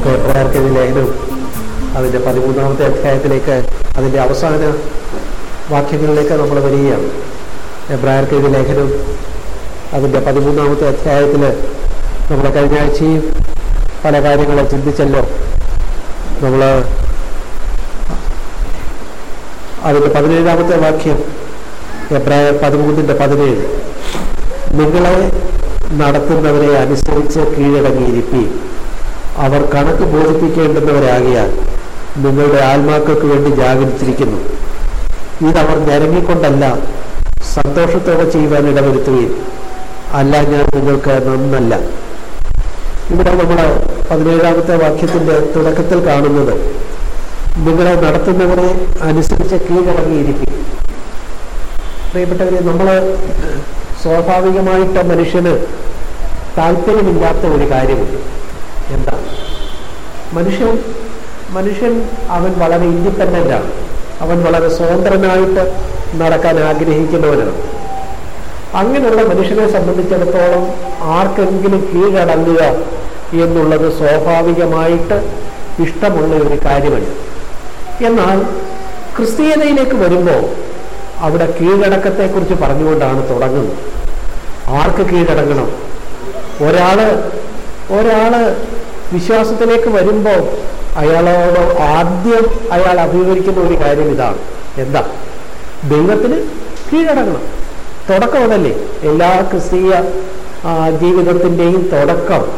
നമുക്ക് എബ്രായർക്കെതിരെ ലേഖനം അതിന്റെ പതിമൂന്നാമത്തെ അധ്യായത്തിലേക്ക് അതിന്റെ അവസാന വാക്യങ്ങളിലേക്ക് നമ്മൾ വരികയാണ്. എബ്രായർക്കെതിരെ ലേഖനം അതിന്റെ പതിമൂന്നാമത്തെ അധ്യായത്തിൽ നമ്മൾ കഴിഞ്ഞ ആഴ്ചയും പല കാര്യങ്ങളും ചിന്തിച്ചല്ലോ. നമ്മൾ അതിന്റെ പതിനേഴാമത്തെ വാക്യം എബ്രായർ പതിമൂന്നിന്റെ പതിനേഴ്. നിങ്ങളെ നടത്തുന്നവരെ അനുസരിച്ച് കീഴടങ്ങിയിരിപ്പി അവർ കണക്ക് ബോധിപ്പിക്കേണ്ടുന്നവരാകിയാൽ നിങ്ങളുടെ ആത്മാക്കൾക്ക് വേണ്ടി ജാഗരിച്ചിരിക്കുന്നു. ഇതവർ ഞരങ്ങിക്കൊണ്ടല്ല സന്തോഷത്തോടെ ചെയ്യുവാൻ ഇടവരുത്തുകയും അല്ല ഞാൻ നിങ്ങൾക്ക് നന്നല്ല. ഇവിടെ നമ്മൾ പതിനേഴാമത്തെ വാക്യത്തിന്റെ തുടക്കത്തിൽ കാണുന്നത് നിങ്ങളെ നടത്തുന്നവരെ അനുസരിച്ച് കീഴടങ്ങിയിരിക്കും. പ്രിയപ്പെട്ടവരെ നമ്മൾ സ്വാഭാവികമായിട്ട് മനുഷ്യന് താല്പര്യമില്ലാത്ത ഒരു കാര്യമുണ്ട്. എന്താ? മനുഷ്യൻ മനുഷ്യൻ അവൻ വളരെ ഇൻഡിപെൻഡന്റ് ആണ്. അവൻ വളരെ സ്വതന്ത്രനായിട്ട് നടക്കാൻ ആഗ്രഹിക്കുന്നവനാണ്. അങ്ങനെയുള്ള മനുഷ്യനെ സംബന്ധിച്ചിടത്തോളം ആർക്കെങ്കിലും കീഴടങ്ങുക എന്നുള്ളത് സ്വാഭാവികമായിട്ട് ഇഷ്ടമുള്ള ഒരു കാര്യമല്ല. എന്നാൽ ക്രിസ്തീയതയിലേക്ക് വരുമ്പോൾ അവിടെ കീഴടക്കത്തെക്കുറിച്ച് പറഞ്ഞുകൊണ്ടാണ് തുടങ്ങുന്നത്. ആർക്ക് കീഴടങ്ങണം? ഒരാൾ ഒരാൾ വിശ്വാസത്തിലേക്ക് വരുമ്പോൾ അയാളോട് ആദ്യം അയാൾ അഭിമുഖീകരിക്കുന്ന ഒരു കാര്യം ഇതാണ്. എന്താ? ദൈവത്തിന് കീഴടങ്ങണം. തുടക്കം അതല്ലേ? എല്ലാ ക്രിസ്തീയ ജീവിതത്തിന്റെയും തുടക്കം.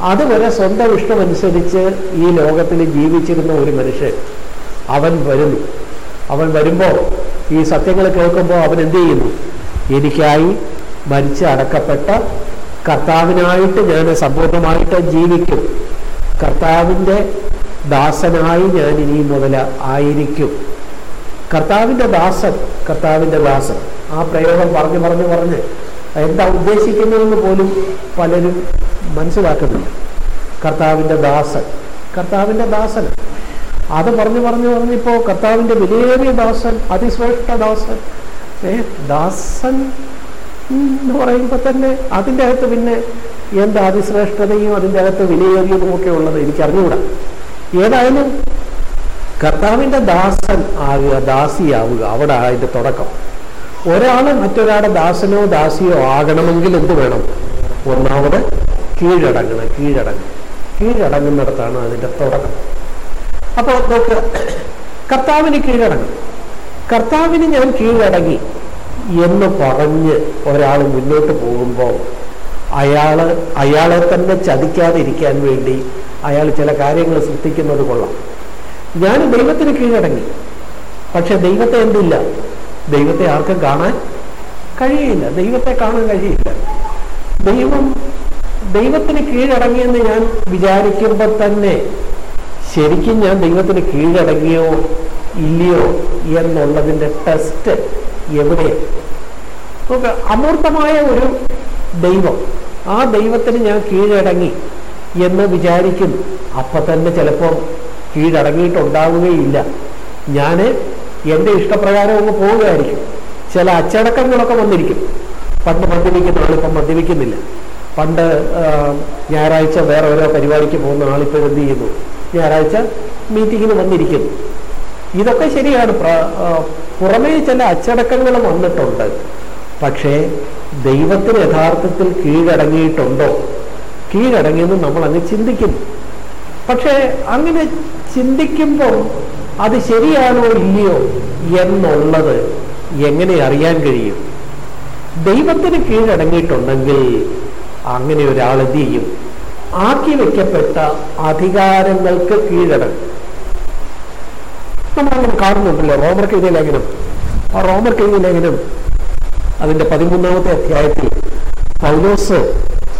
അതുവരെ സ്വന്തം ഇഷ്ടമനുസരിച്ച് ഈ ലോകത്തിൽ ജീവിച്ചിരുന്ന ഒരു മനുഷ്യൻ അവൻ വരുന്നു. അവൻ വരുമ്പോൾ ഈ സത്യങ്ങൾ കേൾക്കുമ്പോൾ അവൻ എന്ത് ചെയ്യുന്നു? എനിക്കായി മരിച്ച് അടക്കപ്പെട്ട കർത്താവിനായിട്ട് ഞാൻ സമ്പൂർണമായിട്ട് ജീവിക്കും. കർത്താവിന്റെ ദാസനായി ഞാൻ ഇനി മുതൽ ആയിരിക്കും. കർത്താവിന്റെ ദാസൻ കർത്താവിന്റെ ദാസൻ. ആ പ്രയോഗം പറഞ്ഞു പറഞ്ഞു പറഞ്ഞ് എന്താ ഉദ്ദേശിക്കുന്നതെന്ന് പോലും പലരും മനസ്സിലാക്കുന്നില്ല. കർത്താവിന്റെ ദാസൻ കർത്താവിന്റെ ദാസൻ. അത് പറഞ്ഞു പറഞ്ഞു പറഞ്ഞിപ്പോൾ കർത്താവിന്റെ വിലയേറിയ ദാസൻ അതിശ്രേഷ്ഠ ദാസൻ. ഏ ദാസൻ എന്ന് പറയുമ്പോൾ തന്നെ അതിന്റെ അകത്ത് പിന്നെ എന്താ അതിശ്രേഷ്ഠതയും അതിന്റെ അകത്ത് വിലയേറിയതും ഒക്കെ ഉള്ളത് എനിക്ക് അറിഞ്ഞുകൂടാ ഏതായാലും കർത്താവിന്റെ ദാസൻ ആകുക ദാസിയാവുക അവിടെ അതിന്റെ തുടക്കം. ഒരാൾ മറ്റൊരാളുടെ ദാസനോ ദാസിയോ ആകണമെങ്കിൽ എന്ത് വേണം? ഒന്നാമത് കീഴടങ്ങണം കീഴടങ്ങണം. കീഴടങ്ങുന്നിടത്താണ് അതിന്റെ തുടക്കം. അപ്പോൾ നോക്കുക കർത്താവിന് കീഴടങ്ങും. കർത്താവിന് ഞാൻ കീഴടങ്ങി. എന്ന് പറഞ്ഞ് ഒരാൾ മുന്നോട്ട് പോകുമ്പോൾ അയാൾ അയാളെ തന്നെ ചതിക്കാതിരിക്കാൻ വേണ്ടി അയാൾ ചില കാര്യങ്ങൾ സൃഷ്ടിക്കുന്നത് കൊള്ളാം. ഞാൻ ദൈവത്തിന് കീഴടങ്ങി. പക്ഷെ ദൈവത്തെ എന്തില്ല? ദൈവത്തെ ആർക്കും കാണാൻ കഴിയില്ല. ദൈവത്തെ കാണാൻ കഴിയില്ല. ദൈവം ദൈവത്തിന് കീഴടങ്ങിയെന്ന് ഞാൻ വിചാരിക്കുമ്പോൾ തന്നെ ശരിക്കും ഞാൻ ദൈവത്തിന് കീഴടങ്ങിയോ ഇല്ലയോ എന്നുള്ളതിന്റെ ടെസ്റ്റ് എവിടെ? നോക്ക് അമൂർത്തമായ ഒരു ദൈവം. ആ ദൈവത്തിന് ഞാൻ കീഴടങ്ങി എന്ന് വിചാരിക്കും. അപ്പൊ തന്നെ ചിലപ്പോൾ കീഴടങ്ങിയിട്ടുണ്ടാവുകയില്ല. ഞാൻ എന്റെ ഇഷ്ടപ്രകാരം ഒന്ന് പോവുകയായിരിക്കും. ചില അച്ചടക്കങ്ങളൊക്കെ വന്നിരിക്കും. പണ്ട് മദ്യപിക്കുന്ന ആളിപ്പം മദ്യപിക്കുന്നില്ല. പണ്ട് ഞായറാഴ്ച വേറെ ഓരോ പരിപാടിക്ക് പോകുന്ന ആളിപ്പോൾ എന്ത് ചെയ്യുന്നു? ഞായറാഴ്ച മീറ്റിങ്ങിന് വന്നിരിക്കുന്നു. ഇതൊക്കെ ശരിയാണ്. പുറമേ ചില അച്ചടക്കങ്ങൾ വന്നിട്ടുണ്ട്. പക്ഷേ ദൈവത്തിന് യഥാർത്ഥത്തിൽ കീഴടങ്ങിയിട്ടുണ്ടോ? കീഴടങ്ങിയെന്ന് നമ്മൾ അങ്ങ് ചിന്തിക്കും. പക്ഷേ അങ്ങനെ ചിന്തിക്കുമ്പോൾ അത് ശരിയാണോ ഇല്ലയോ എന്നുള്ളത് എങ്ങനെ അറിയാൻ കഴിയും? ദൈവത്തിന് കീഴടങ്ങിയിട്ടുണ്ടെങ്കിൽ അങ്ങനെ ഒരാൾ എന്ത് ചെയ്യും? ആക്കി വെക്കപ്പെട്ട അധികാരങ്ങൾക്ക് കീഴടങ്ങും. നമ്മളങ്ങനെ കാണുന്നുണ്ടല്ലോ. റോമർ കെഴുതിയ ലേഖനം. ആ റോമർ കെഴുതിയ ലേഖനം. അതിന്റെ പതിമൂന്നാമത്തെ അധ്യായത്തിൽ പൗലോസ്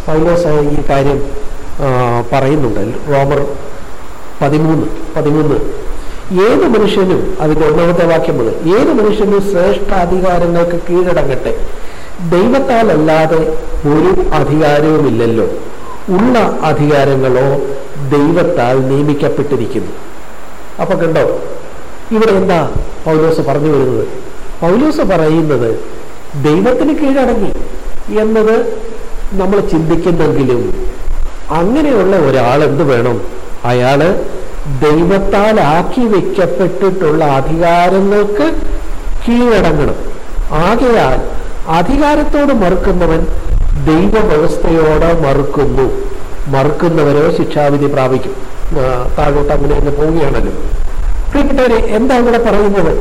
പൗലോസ് ഈ കാര്യം പറയുന്നുണ്ട്. റോമർ പതിമൂന്ന് പതിമൂന്ന്. ഏത് മനുഷ്യനും അതിന്റെ ഒന്നാമത്തെ വാക്യം മുതൽ ഏത് മനുഷ്യനും ശ്രേഷ്ഠ അധികാരങ്ങൾക്ക് കീഴടങ്ങട്ടെ. ദൈവത്താൽ അല്ലാതെ ഒരു അധികാരവുമില്ലല്ലോ. ഉള്ള അധികാരങ്ങളോ ദൈവത്താൽ നിയമിക്കപ്പെട്ടിരിക്കുന്നു. അപ്പൊ കണ്ടോ ഇവിടെ എന്താ പൗലോസ് പറഞ്ഞു വരുന്നത്? പൗലോസ് പറയുന്നത് ദൈവത്തിന് കീഴടങ്ങി എന്നത് നമ്മൾ ചിന്തിക്കുന്നെങ്കിലും അങ്ങനെയുള്ള ഒരാൾ എന്ത് വേണം? അയാൾ ദൈവത്താൽ ആക്കി വെക്കപ്പെട്ടിട്ടുള്ള അധികാരങ്ങൾക്ക് കീഴടങ്ങണം. ആകയാൽ അധികാരത്തോട് മറുക്കുന്നവൻ ദൈവവ്യവസ്ഥയോട് മറുക്കുന്നു. മറുക്കുന്നവരോ ശിക്ഷാവിധി പ്രാപിക്കും. താഴോട്ട് അങ്ങനെ തന്നെ പോവുകയാണല്ലോ. പ്രിയപ്പെട്ടവരെ എന്താ ഇവിടെ പറയുന്നത്?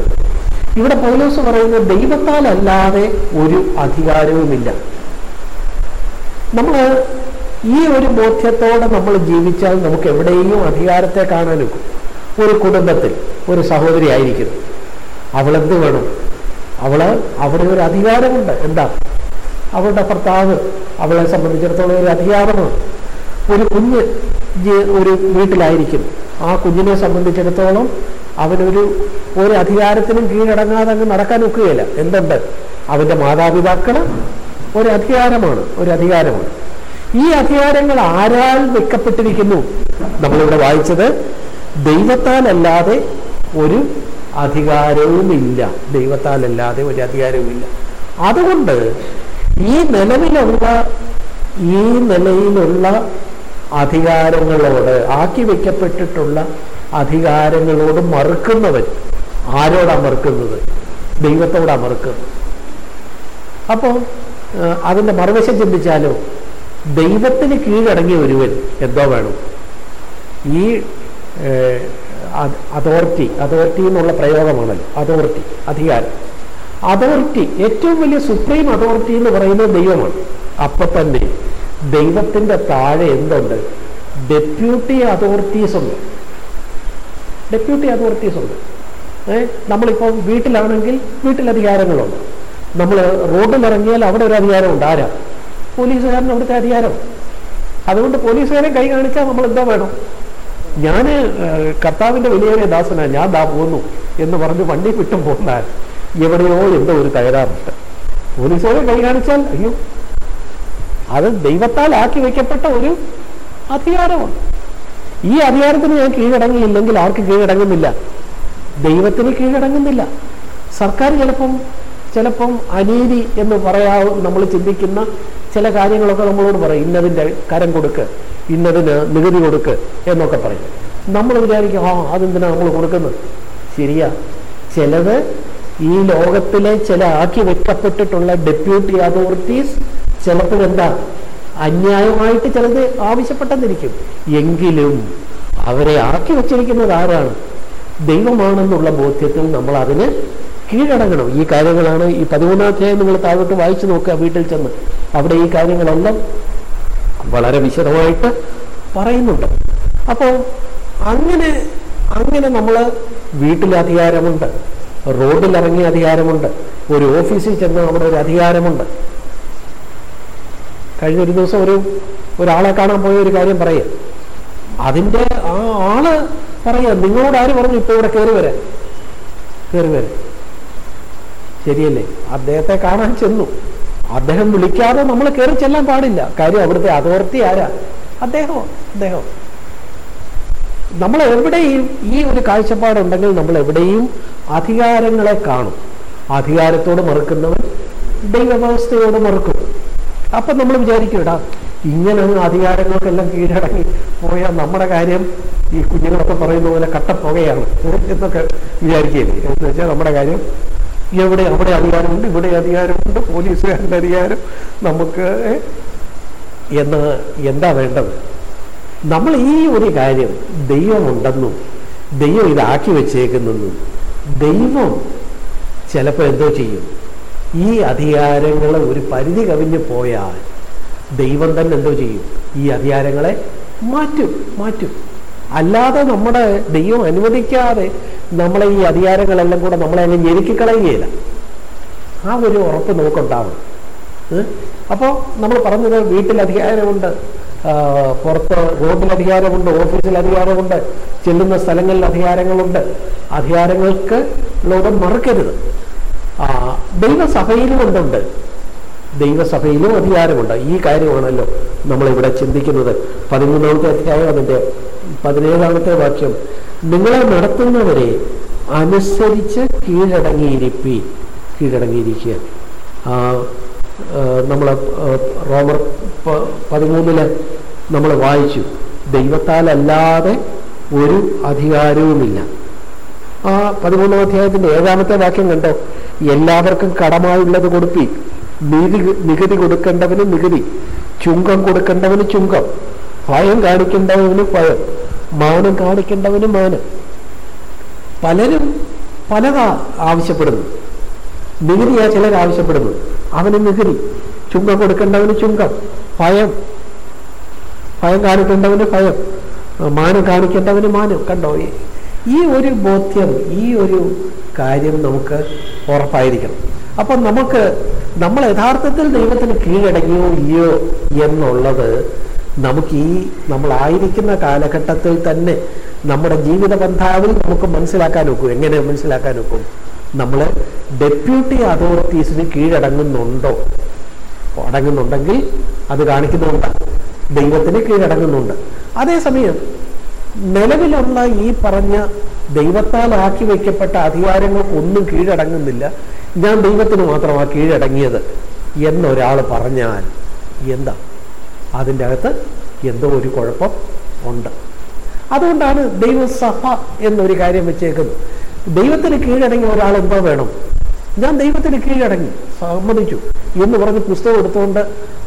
ഇവിടെ പൗലോസ് പറയുന്നത് ദൈവത്താൽ അല്ലാതെ ഒരു അധികാരവുമില്ല. നമ്മൾ ഈ ഒരു ബോധ്യത്തോടെ നമ്മൾ ജീവിച്ചാൽ നമുക്ക് എവിടെയും അധികാരത്തെ കാണാനൊക്കും ഒരു കുടുംബത്തിൽ ഒരു സഹോദരി ആയിരിക്കുന്നു അവളെന്ത് വേണം? അവൾ അവിടെ ഒരു അധികാരമുണ്ട്. എന്താ? അവളുടെ ഭർത്താവ് അവളെ സംബന്ധിച്ചിടത്തോളം ഒരു അധികാരമാണ്. ഒരു കുഞ്ഞ് ഒരു വീട്ടിലായിരിക്കും. ആ കുഞ്ഞിനെ സംബന്ധിച്ചിടത്തോളം അവനൊരു ഒരു അധികാരത്തിനും കീഴടങ്ങാതെ അങ്ങ് നടക്കാൻ ഒക്കുകയില്ല. എന്തുണ്ട്? അവന്റെ മാതാപിതാക്കൾ ഒരു അധികാരമാണ് ഒരു അധികാരമാണ്. ഈ അധികാരങ്ങൾ ആരാൽ വെക്കപ്പെട്ടിരിക്കുന്നു? നമ്മളിവിടെ വായിച്ചത് ദൈവത്താലല്ലാതെ ഒരു അധികാരവുമില്ല. ദൈവത്താലല്ലാതെ ഒരു അധികാരവുമില്ല. അതുകൊണ്ട് ഈ നിലവിലുള്ള ഈ നിലയിലുള്ള അധികാരങ്ങളോട് ആക്കി വെക്കപ്പെട്ടിട്ടുള്ള അധികാരങ്ങളോട് മറുക്കുന്നവൻ. ആരോടാ മറുക്കുന്നത്? ദൈവത്തോടാ മറുക്കുന്നത് അപ്പോൾ അതിന്റെ മറുവശം ചിന്തിച്ചാലോ? ദൈവത്തിന് കീഴടങ്ങി ഒരുവൻ എന്തോ വേണം. ഈ അതോറിറ്റി അതോറിറ്റി എന്നുള്ള പ്രയോഗമാണല്ലോ. അതോറിറ്റി അധികാരം. അതോറിറ്റി ഏറ്റവും വലിയ സുപ്രീം അതോറിറ്റി എന്ന് പറയുന്നത് ദൈവമാണ്. അപ്പൊ തന്നെ ദൈവത്തിന്റെ താഴെ എന്തുണ്ട്? ഡെപ്യൂട്ടി അതോറിറ്റീസ് ഉണ്ട്. ഡെപ്യൂട്ടി അതോറിറ്റീസ് ഉണ്ട്. ഏഹ് നമ്മളിപ്പോൾ വീട്ടിലാണെങ്കിൽ വീട്ടിലധികാരങ്ങളുണ്ട്. നമ്മൾ റോഡിലിറങ്ങിയാൽ അവിടെ ഒരു അധികാരമുണ്ട്. ആരാ? പോലീസുകാരൻ അവിടുത്തെ അധികാരം. അതുകൊണ്ട് പോലീസുകാരെ കൈ കാണിച്ചാൽ നമ്മൾ എന്താ വേണം ഞാൻ കർത്താവിന്റെ വലിയ ദാസനാണ് ഞാൻ ദാ പോന്നു എന്ന് പറഞ്ഞ് വണ്ടി വിട്ടും പോന്നാൽ എവിടെയോ എന്തോ ഒരു തകരാറുണ്ട്. പോലീസുകാരെ കൈ കാണിച്ചാൽ അയ്യോ അത് ദൈവത്താൽ ആക്കി വെക്കപ്പെട്ട ഒരു അധികാരമാണ് ഈ അധികാരത്തിന് ഞാൻ കീഴടങ്ങിയില്ലെങ്കിൽ ആർക്ക് കീഴടങ്ങുന്നില്ല. ദൈവത്തിന് കീഴടങ്ങുന്നില്ല. സർക്കാർ ചിലപ്പം ചിലപ്പം അനീതി എന്ന് പറയാവും നമ്മൾ ചിന്തിക്കുന്ന ചില കാര്യങ്ങളൊക്കെ നമ്മളോട് പറയും. ഇന്നതിന്റെ കരം കൊടുക്ക് ഇന്നതിന് നികുതി കൊടുക്ക് എന്നൊക്കെ പറയും. നമ്മൾ വിചാരിക്കും ആ അതെന്തിനാ നമ്മൾ കൊടുക്കുന്നത്? ശരിയാ. ചിലത് ഈ ലോകത്തിലെ ചില ആക്കി വെക്കപ്പെട്ടിട്ടുള്ള ഡെപ്യൂട്ടി അതോറിറ്റീസ് ചിലപ്പോഴെന്താ? അന്യായമായിട്ട് ചിലത് ആവശ്യപ്പെട്ടെന്നിരിക്കും. എങ്കിലും അവരെ ആക്കി വച്ചിരിക്കുന്നത് ആരാണ്? ദൈവമാണെന്നുള്ള ബോധ്യത്തിൽ നമ്മൾ അതിന് കീഴടങ്ങണം. ഈ കാര്യങ്ങളാണ് ഈ പതിമൂന്നാം അധ്യായം നിങ്ങൾ താഴോട്ട് വായിച്ചു നോക്കുക വീട്ടിൽ ചെന്ന്. അവിടെ ഈ കാര്യങ്ങളെല്ലാം വളരെ വിശദമായിട്ട് പറയുന്നുണ്ട്. അപ്പോൾ അങ്ങനെ അങ്ങനെ നമ്മൾ വീട്ടിൽ അധികാരമുണ്ട്. റോഡിൽ ഇറങ്ങിയ അധികാരമുണ്ട്. ഒരു ഓഫീസിൽ ചെന്ന് അവിടെ ഒരു അധികാരമുണ്ട്. കഴിഞ്ഞ ഒരു ദിവസം ഒരു ഒരാളെ കാണാൻ പോയ ഒരു കാര്യം പറയുക അതിന്റെ ആ ആൾ പറയുക നിങ്ങളോട് ആര് പറഞ്ഞു ഇപ്പോൾ ഇവിടെ കയറി വരാൻ? കയറി വരാൻ. ശരിയല്ലേ? അദ്ദേഹത്തെ കാണാൻ ചെന്നു. അദ്ദേഹം വിളിക്കാതെ നമ്മൾ കയറി ചെല്ലാൻ പാടില്ല. കാര്യം അവിടുത്തെ അതോറിറ്റി ആരാ? അദ്ദേഹം അദ്ദേഹം. നമ്മൾ എവിടെയും ഈ ഒരു കാഴ്ചപ്പാടുണ്ടെങ്കിൽ നമ്മൾ എവിടെയും അധികാരങ്ങളെ കാണും. അധികാരത്തോട് മറുക്കുന്നവൻ ദൈവവ്യവസ്ഥയോട് മറുക്കും. അപ്പം നമ്മൾ വിചാരിക്കൂടാ ഇങ്ങനെ അധികാരങ്ങൾക്കെല്ലാം കീഴടങ്ങി പോയാൽ നമ്മുടെ കാര്യം ഈ കുഞ്ഞുങ്ങളൊക്കെ പറയുന്ന പോലെ കട്ടപ്പുകയാണ്. എന്നൊക്കെ വിചാരിക്കില്ലേ എന്ന് വെച്ചാൽ നമ്മുടെ കാര്യം എവിടെ അവിടെ അധികാരമുണ്ട് ഇവിടെ അധികാരമുണ്ട് പോലീസുകാരുടെ അധികാരം നമുക്ക് എന്ന് എന്താ വേണ്ടത്? നമ്മൾ ഈ ഒരു കാര്യം ദൈവമുണ്ടെന്നും ദൈവം ഇതാക്കി വെച്ചേക്കുന്നെന്നും ദൈവം ചിലപ്പോൾ എന്തോ ചെയ്യും. ഈ അധികാരങ്ങൾ ഒരു പരിധി കവിഞ്ഞു പോയാൽ ദൈവം തന്നെ എന്തോ ചെയ്യും? ഈ അധികാരങ്ങളെ മാറ്റും മാറ്റും. അല്ലാതെ നമ്മുടെ ദൈവം അനുവദിക്കാതെ നമ്മളെ ഈ അധികാരങ്ങളെല്ലാം കൂടെ നമ്മളെ അങ്ങ് ഞെരുക്കിക്കളയുകയില്ല. ആ ഒരു ഉറപ്പ് നമുക്കുണ്ടാവും അപ്പോൾ നമ്മൾ പറഞ്ഞത് വീട്ടിൽ അധികാരമുണ്ട് പുറത്ത് റോഡിൽ അധികാരമുണ്ട് ഓഫീസിൽ അധികാരമുണ്ട് ചെല്ലുന്ന സ്ഥലങ്ങളിൽ അധികാരങ്ങളുണ്ട്. അധികാരങ്ങൾക്ക് ലോകം മറക്കരുത്. ദൈവസഭയിലും എന്തുണ്ട് ദൈവസഭയിലും അധികാരമുണ്ട്. ഈ കാര്യമാണല്ലോ നമ്മളിവിടെ ചിന്തിക്കുന്നത്. പതിമൂന്നാമത്തെ അധ്യായം അതിന്റെ പതിനേഴാമത്തെ വാക്യം. നിങ്ങളെ നടത്തുന്നവരെ അനുസരിച്ച് കീഴടങ്ങിയിരിപ്പി കീഴടങ്ങിയിരിക്കുക. നമ്മൾ റോമർ പതിമൂന്നിൽ നമ്മൾ വായിച്ചു. ദൈവത്താലല്ലാതെ ഒരു അധികാരവുമില്ല. ആ പതിമൂന്നാം അധ്യായത്തിന്റെ ഏഴാമത്തെ വാക്യം കണ്ടോ? എല്ലാവർക്കും കടമായുള്ളത് കൊടുപ്പി നീതി നികുതി കൊടുക്കേണ്ടവന് നികുതി ചുങ്കം കൊടുക്കേണ്ടവന് ചുങ്കം ഭയം കാണിക്കേണ്ടവന് ഭയം മാനം കാണിക്കേണ്ടവന് മാനം. പലരും പലതാ ആവശ്യപ്പെടുന്നു. നികുതിയാ ചിലർ ആവശ്യപ്പെടുന്നു. അവന് നികുതി ചുങ്കം കൊടുക്കേണ്ടവന് ചുങ്കം ഭയം. ഭയം കാണിക്കേണ്ടവന് ഭയം മാനം കാണിക്കേണ്ടവന് മാനം. കണ്ടോ ഈ- ഒരു ബോധ്യം ഈ ഒരു കാര്യം നമുക്ക് ഉറപ്പായിരിക്കണം. അപ്പം നമുക്ക് നമ്മൾ യഥാർത്ഥത്തിൽ ദൈവത്തിന് കീഴടങ്ങിയോ ഇല്ലയോ എന്നുള്ളത് നമുക്ക് ഈ നമ്മളായിരിക്കുന്ന കാലഘട്ടത്തിൽ തന്നെ നമ്മുടെ ജീവിത ബന്ധാവിൽ നമുക്ക് മനസ്സിലാക്കാൻ ഒക്കും. എങ്ങനെ മനസ്സിലാക്കാൻ ഒക്കും? നമ്മൾ ഡെപ്യൂട്ടി അതോറിറ്റീസിന് കീഴടങ്ങുന്നുണ്ടോ? അടങ്ങുന്നുണ്ടെങ്കിൽ അത് കാണിക്കുന്നുണ്ട്. ദൈവത്തിന് കീഴടങ്ങുന്നുണ്ട്. അതേസമയം നിലവിലുള്ള ഈ പറഞ്ഞ ദൈവത്താൽ ആക്കി വയ്ക്കപ്പെട്ട അധികാരങ്ങൾക്കൊന്നും കീഴടങ്ങുന്നില്ല. ഞാൻ ദൈവത്തിന് മാത്രമാണ് കീഴടങ്ങിയത് എന്നൊരാൾ പറഞ്ഞാൽ എന്താ? അതിന്റെ അകത്ത് എന്തോ ഒരു കുഴപ്പം ഉണ്ട്. അതുകൊണ്ടാണ് ദൈവസഭ എന്നൊരു കാര്യം വെച്ചേക്കുന്നത്. ദൈവത്തിന് കീഴടങ്ങിയ ഒരാൾ എന്തോ വേണം? ഞാൻ ദൈവത്തിന് കീഴടങ്ങി. സമ്മതിച്ചു എന്ന് പറഞ്ഞ് പുസ്തകം എടുത്തുകൊണ്ട്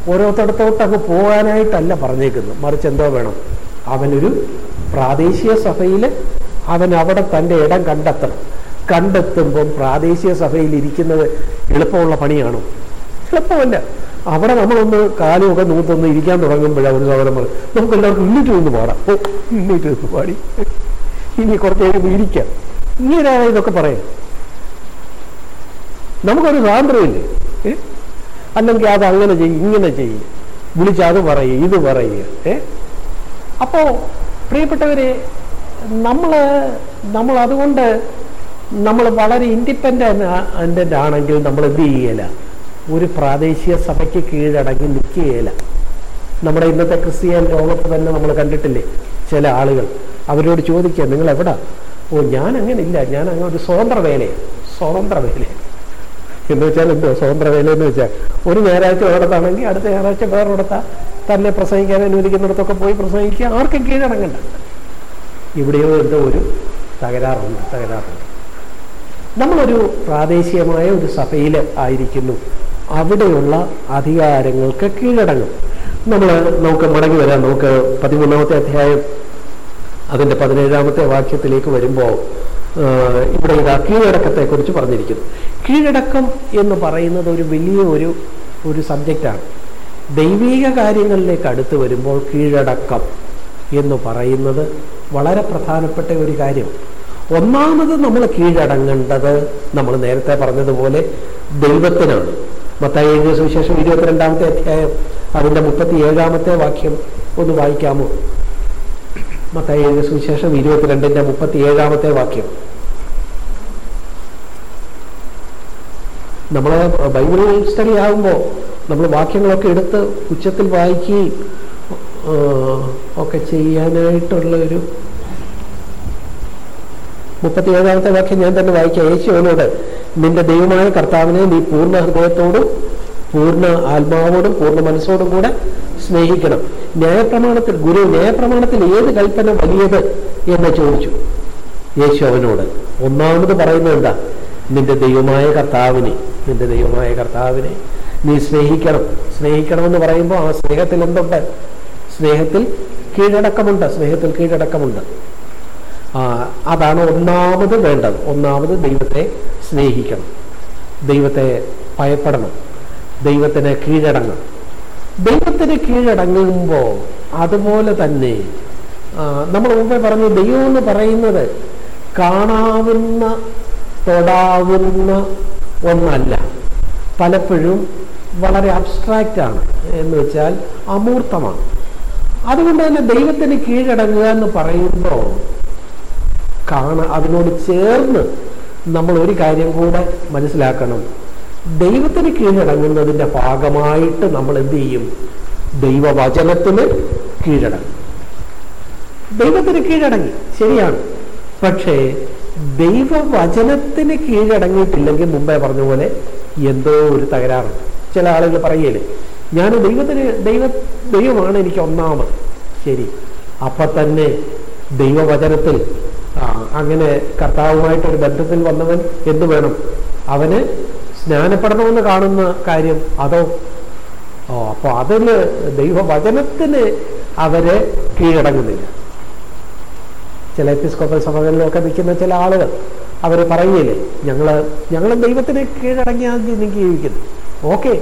ഓരോരുത്തടത്തോട്ട് അങ്ങ് പോകാനായിട്ടല്ല പറഞ്ഞേക്കുന്നത്. മറിച്ച് എന്തോ വേണം? അവനൊരു പ്രാദേശിക സഭയിൽ അവൻ അവിടെ തന്റെ ഇടം കണ്ടെത്തണം. കണ്ടെത്തുമ്പം പ്രാദേശിക സഭയിൽ ഇരിക്കുന്നത് എളുപ്പമുള്ള പണിയാണോ? എളുപ്പമല്ല. അവിടെ നമ്മളൊന്ന് കാലുമൊക്കെ നൂത്തൊന്ന് ഇരിക്കാൻ തുടങ്ങുമ്പോഴാണ് ഒരു സഹോദരൻ പറയും നമുക്ക് എല്ലാവർക്കും ഇന്നിട്ട് നിന്ന് പാടാം. ഓ ഇന്നിട്ട് നിന്ന് പാടി. ഇനി കുറച്ച് കഴിയുമ്പോൾ ഇരിക്കാം. ഇങ്ങനെയാണ് ഇതൊക്കെ പറയാം? നമുക്കൊരു സ്വാതന്ത്ര്യമില്ലേ ഏ? അല്ലെങ്കിൽ അത് അങ്ങനെ ചെയ്യും ഇങ്ങനെ ചെയ്യും. വിളിച്ചാൽ അത് പറയുക ഇത് പറയുക ഏ? അപ്പോ പ്രിയപ്പെട്ടവരെ നമ്മൾ നമ്മൾ അതുകൊണ്ട് നമ്മൾ വളരെ ഇൻഡിപെൻഡന്റ് ആണെങ്കിൽ നമ്മൾ എന്ത് ചെയ്യല? ഒരു പ്രാദേശിക സഭയ്ക്ക് കീഴടങ്ങി നിൽക്കുകയില്ല നമ്മുടെ ഇന്നത്തെ ക്രിസ്ത്യൻ ലോകത്ത് തന്നെ നമ്മൾ കണ്ടിട്ടില്ലേ ചില ആളുകൾ. അവരോട് ചോദിക്കുക നിങ്ങൾ എവിടാ ഓ ഞാൻ അങ്ങനെ ഇല്ല ഞാൻ അങ്ങനെ ഒരു സ്വതന്ത്ര വേലയാണ് സ്വതന്ത്ര വേലയാണ് എന്ന് വെച്ചാൽ എന്തോ സ്വതന്ത്ര വേല എന്ന് വെച്ചാൽ ഒരു ഞായറാഴ്ച ഒരിടത്താണെങ്കിൽ അടുത്ത ഞായറാഴ്ച വേറൊരിടത്ത തന്നെ പ്രസംഗിക്കാൻ അനുവദിക്കുന്നിടത്തൊക്കെ പോയി പ്രസംഗിക്കുക. ആർക്കും കീഴടങ്ങണ്ട. ഇവിടെയോ എന്തോ ഒരു തകരാറുണ്ട് തകരാറുണ്ട്. നമ്മളൊരു പ്രാദേശികമായ ഒരു സഭയിൽ ആയിരിക്കുന്നു. അവിടെയുള്ള അധികാരങ്ങൾക്ക് കീഴടങ്ങും. നമ്മൾ നമുക്ക് മടങ്ങി വരാം. നമുക്ക് പതിമൂന്നാമത്തെ അധ്യായം അതിന്റെ പതിനേഴാമത്തെ വാക്യത്തിലേക്ക് വരുമ്പോൾ ഇവിടെ ഇതാ കീഴടക്കത്തെക്കുറിച്ച് പറഞ്ഞിരിക്കുന്നു. കീഴടക്കം എന്ന് പറയുന്നത് ഒരു വലിയ ഒരു ഒരു സബ്ജക്റ്റാണ്. ദൈവീക കാര്യങ്ങളിലേക്ക് അടുത്ത് വരുമ്പോൾ കീഴടക്കം എന്ന് പറയുന്നത് വളരെ പ്രധാനപ്പെട്ട ഒരു കാര്യം. ഒന്നാമത് നമ്മൾ കീഴടങ്ങേണ്ടത് നമ്മൾ നേരത്തെ പറഞ്ഞതുപോലെ ദൈവത്തിനാണ്. മത്തായി സുവിശേഷം ഇരുപത്തിരണ്ടാമത്തെ അധ്യായം അതിന്റെ മുപ്പത്തി ഏഴാമത്തെ വാക്യം ഒന്ന് വായിക്കാമോ? മത്തായി സുവിശേഷം ഇരുപത്തിരണ്ടിന്റെ മുപ്പത്തി ഏഴാമത്തെ വാക്യം. നമ്മൾ ബൈബിൾ സ്റ്റഡി ആകുമ്പോൾ നമ്മൾ വാക്യങ്ങളൊക്കെ എടുത്ത് ഉച്ചത്തിൽ വായിക്കുകയും ഒക്കെ ചെയ്യാനായിട്ടുള്ള ഒരു മുപ്പത്തി ഏഴാമത്തെ വാക്യം ഞാൻ തന്നെ വായിക്കാം. യേശുവിനോട് നിന്റെ ദൈവമായ കർത്താവിനെ നീ പൂർണ ഹൃദയത്തോടും പൂർണ ആത്മാവോടും പൂർണ മനസ്സോടും കൂടെ സ്നേഹിക്കണം. ന്യായപ്രമാണത്തിൽ ഗുരു ന്യായപ്രമാണത്തിൽ ഏത് കൽപ്പന വലിയത്? എന്ന് ചോദിച്ചു. യേശു അവനോട് ഒന്നാമത് പറയുന്നത് എന്താ? നിന്റെ ദൈവമായ കർത്താവിനെ നിന്റെ ദൈവമായ കർത്താവിനെ നീ സ്നേഹിക്കണം. സ്നേഹിക്കണമെന്ന് പറയുമ്പോൾ ആ സ്നേഹത്തിൽ എന്തുണ്ട്? സ്നേഹത്തിൽ കീഴടക്കമുണ്ട്. സ്നേഹത്തിൽ കീഴടക്കമുണ്ട്. അതാണ് ഒന്നാമത് വേണ്ടത്. ഒന്നാമത് ദൈവത്തെ സ്നേഹിക്കണം. ദൈവത്തെ ഭയപ്പെടണം. ദൈവത്തിന് കീഴടങ്ങണം. ദൈവത്തിന് കീഴടങ്ങുമ്പോൾ അതുപോലെ തന്നെ നമ്മൾ മുമ്പേ പറഞ്ഞു ദൈവം എന്ന് പറയുന്നത് കാണാവുന്ന തൊടാവുന്ന ഒന്നല്ല. പലപ്പോഴും വളരെ അബ്സ്ട്രാക്റ്റ് ആണ് എന്ന് വെച്ചാൽ അമൂർത്തമാണ്. അതുകൊണ്ട് തന്നെ ദൈവത്തിന് കീഴടങ്ങുക എന്ന് പറയുമ്പോൾ കാണ അതിനോട് ചേർന്ന് നമ്മൾ ഒരു കാര്യം കൂടെ മനസ്സിലാക്കണം. ദൈവത്തിന് കീഴടങ്ങുന്നതിന്റെ ഭാഗമായിട്ട് നമ്മൾ എന്ത് ചെയ്യും? ദൈവവചനത്തിന് കീഴടങ്ങും. ദൈവത്തിന് കീഴടങ്ങി. ശരിയാണ്. പക്ഷേ ദൈവവചനത്തിന് കീഴടങ്ങിയിട്ടില്ലെങ്കിൽ മുമ്പേ പറഞ്ഞ പോലെ എന്തോ ഒരു തകരാറുണ്ട്. ചില ആളുകൾ പറയല്ലേ ഞാൻ ദൈവത്തിന് ദൈവ ദൈവമാണ് എനിക്ക് ഒന്നാമത്. ശരി. അപ്പം തന്നെ ദൈവവചനത്തിൽ അങ്ങനെ കർത്താവുമായിട്ടൊരു ബന്ധത്തിൽ വന്നവൻ എന്ത് വേണം? അവന് സ്നാനപ്പെടണമെന്ന് കാണുന്ന കാര്യം അതോ? ഓ അപ്പോൾ അതിന് ദൈവവചനത്തിന് അവരെ കീഴടങ്ങുന്നില്ല. ചില എപ്പിസ്കോപ്പൽ സഭകളിലൊക്കെ നിൽക്കുന്ന ചില ആളുകൾ അവർ പറയുകയില്ലേ ഞങ്ങൾ ഞങ്ങൾ ദൈവത്തിന് കീഴടങ്ങിയാൽ നീ ജീവിക്കുന്നു. ഓക്കെ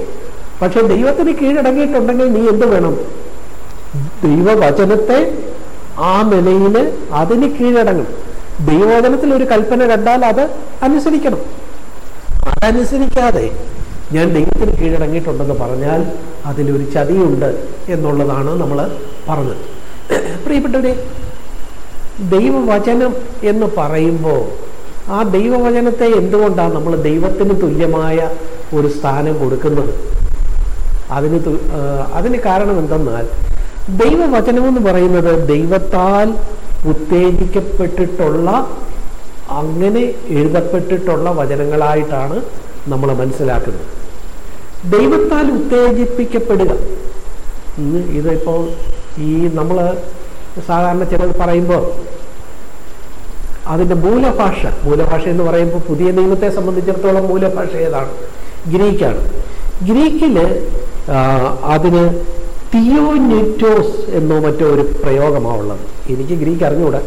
പക്ഷെ ദൈവത്തിന് കീഴടങ്ങിയിട്ടുണ്ടെങ്കിൽ നീ എന്ത് വേണം? ദൈവവചനത്തെ ആ നിലയിൽ അതിന് കീഴടങ്ങും. ദൈവവചനത്തിൽ ഒരു കൽപ്പന കണ്ടാൽ അത് അനുസരിക്കണം. അതനുസരിക്കാതെ ഞാൻ ദൈവത്തിന് കീഴടങ്ങിയിട്ടുണ്ടെന്ന് പറഞ്ഞാൽ അതിലൊരു ചതിയുണ്ട് എന്നുള്ളതാണ് നമ്മൾ പറഞ്ഞത്. പ്രിയപ്പെട്ടവരെ ദൈവവചനം എന്ന് പറയുമ്പോൾ ആ ദൈവവചനത്തെ എന്തുകൊണ്ടാണ് നമ്മൾ ദൈവത്തിന് തുല്യമായ ഒരു സ്ഥാനം കൊടുക്കുന്നത്? അതിന് അതിന് കാരണം എന്തെന്നാൽ ദൈവവചനം എന്ന് പറയുന്നത് ദൈവത്താൽ ഉത്തേജിക്കപ്പെട്ടിട്ടുള്ള അങ്ങനെ എഴുതപ്പെട്ടിട്ടുള്ള വചനങ്ങളായിട്ടാണ് നമ്മൾ മനസ്സിലാക്കുന്നത്. ദൈവത്താൽ ഉത്തേജിപ്പിക്കപ്പെടുക. ഇതിപ്പോൾ ഈ നമ്മൾ സാധാരണ ചിലർ പറയുമ്പോൾ അതിന്റെ മൂലഭാഷ മൂലഭാഷ എന്ന് പറയുമ്പോൾ പുതിയ നിയമത്തെ സംബന്ധിച്ചിടത്തോളം മൂലഭാഷ ഏതാണ്? ഗ്രീക്കാണ്. ഗ്രീക്കിൽ അതിന് തിയോന്യൂറ്റോസ് എന്നോ മറ്റോ ഒരു പ്രയോഗമാണ് ഉള്ളത്. എനിക്ക് ഗ്രീക്ക് അറിഞ്ഞുകൂടാ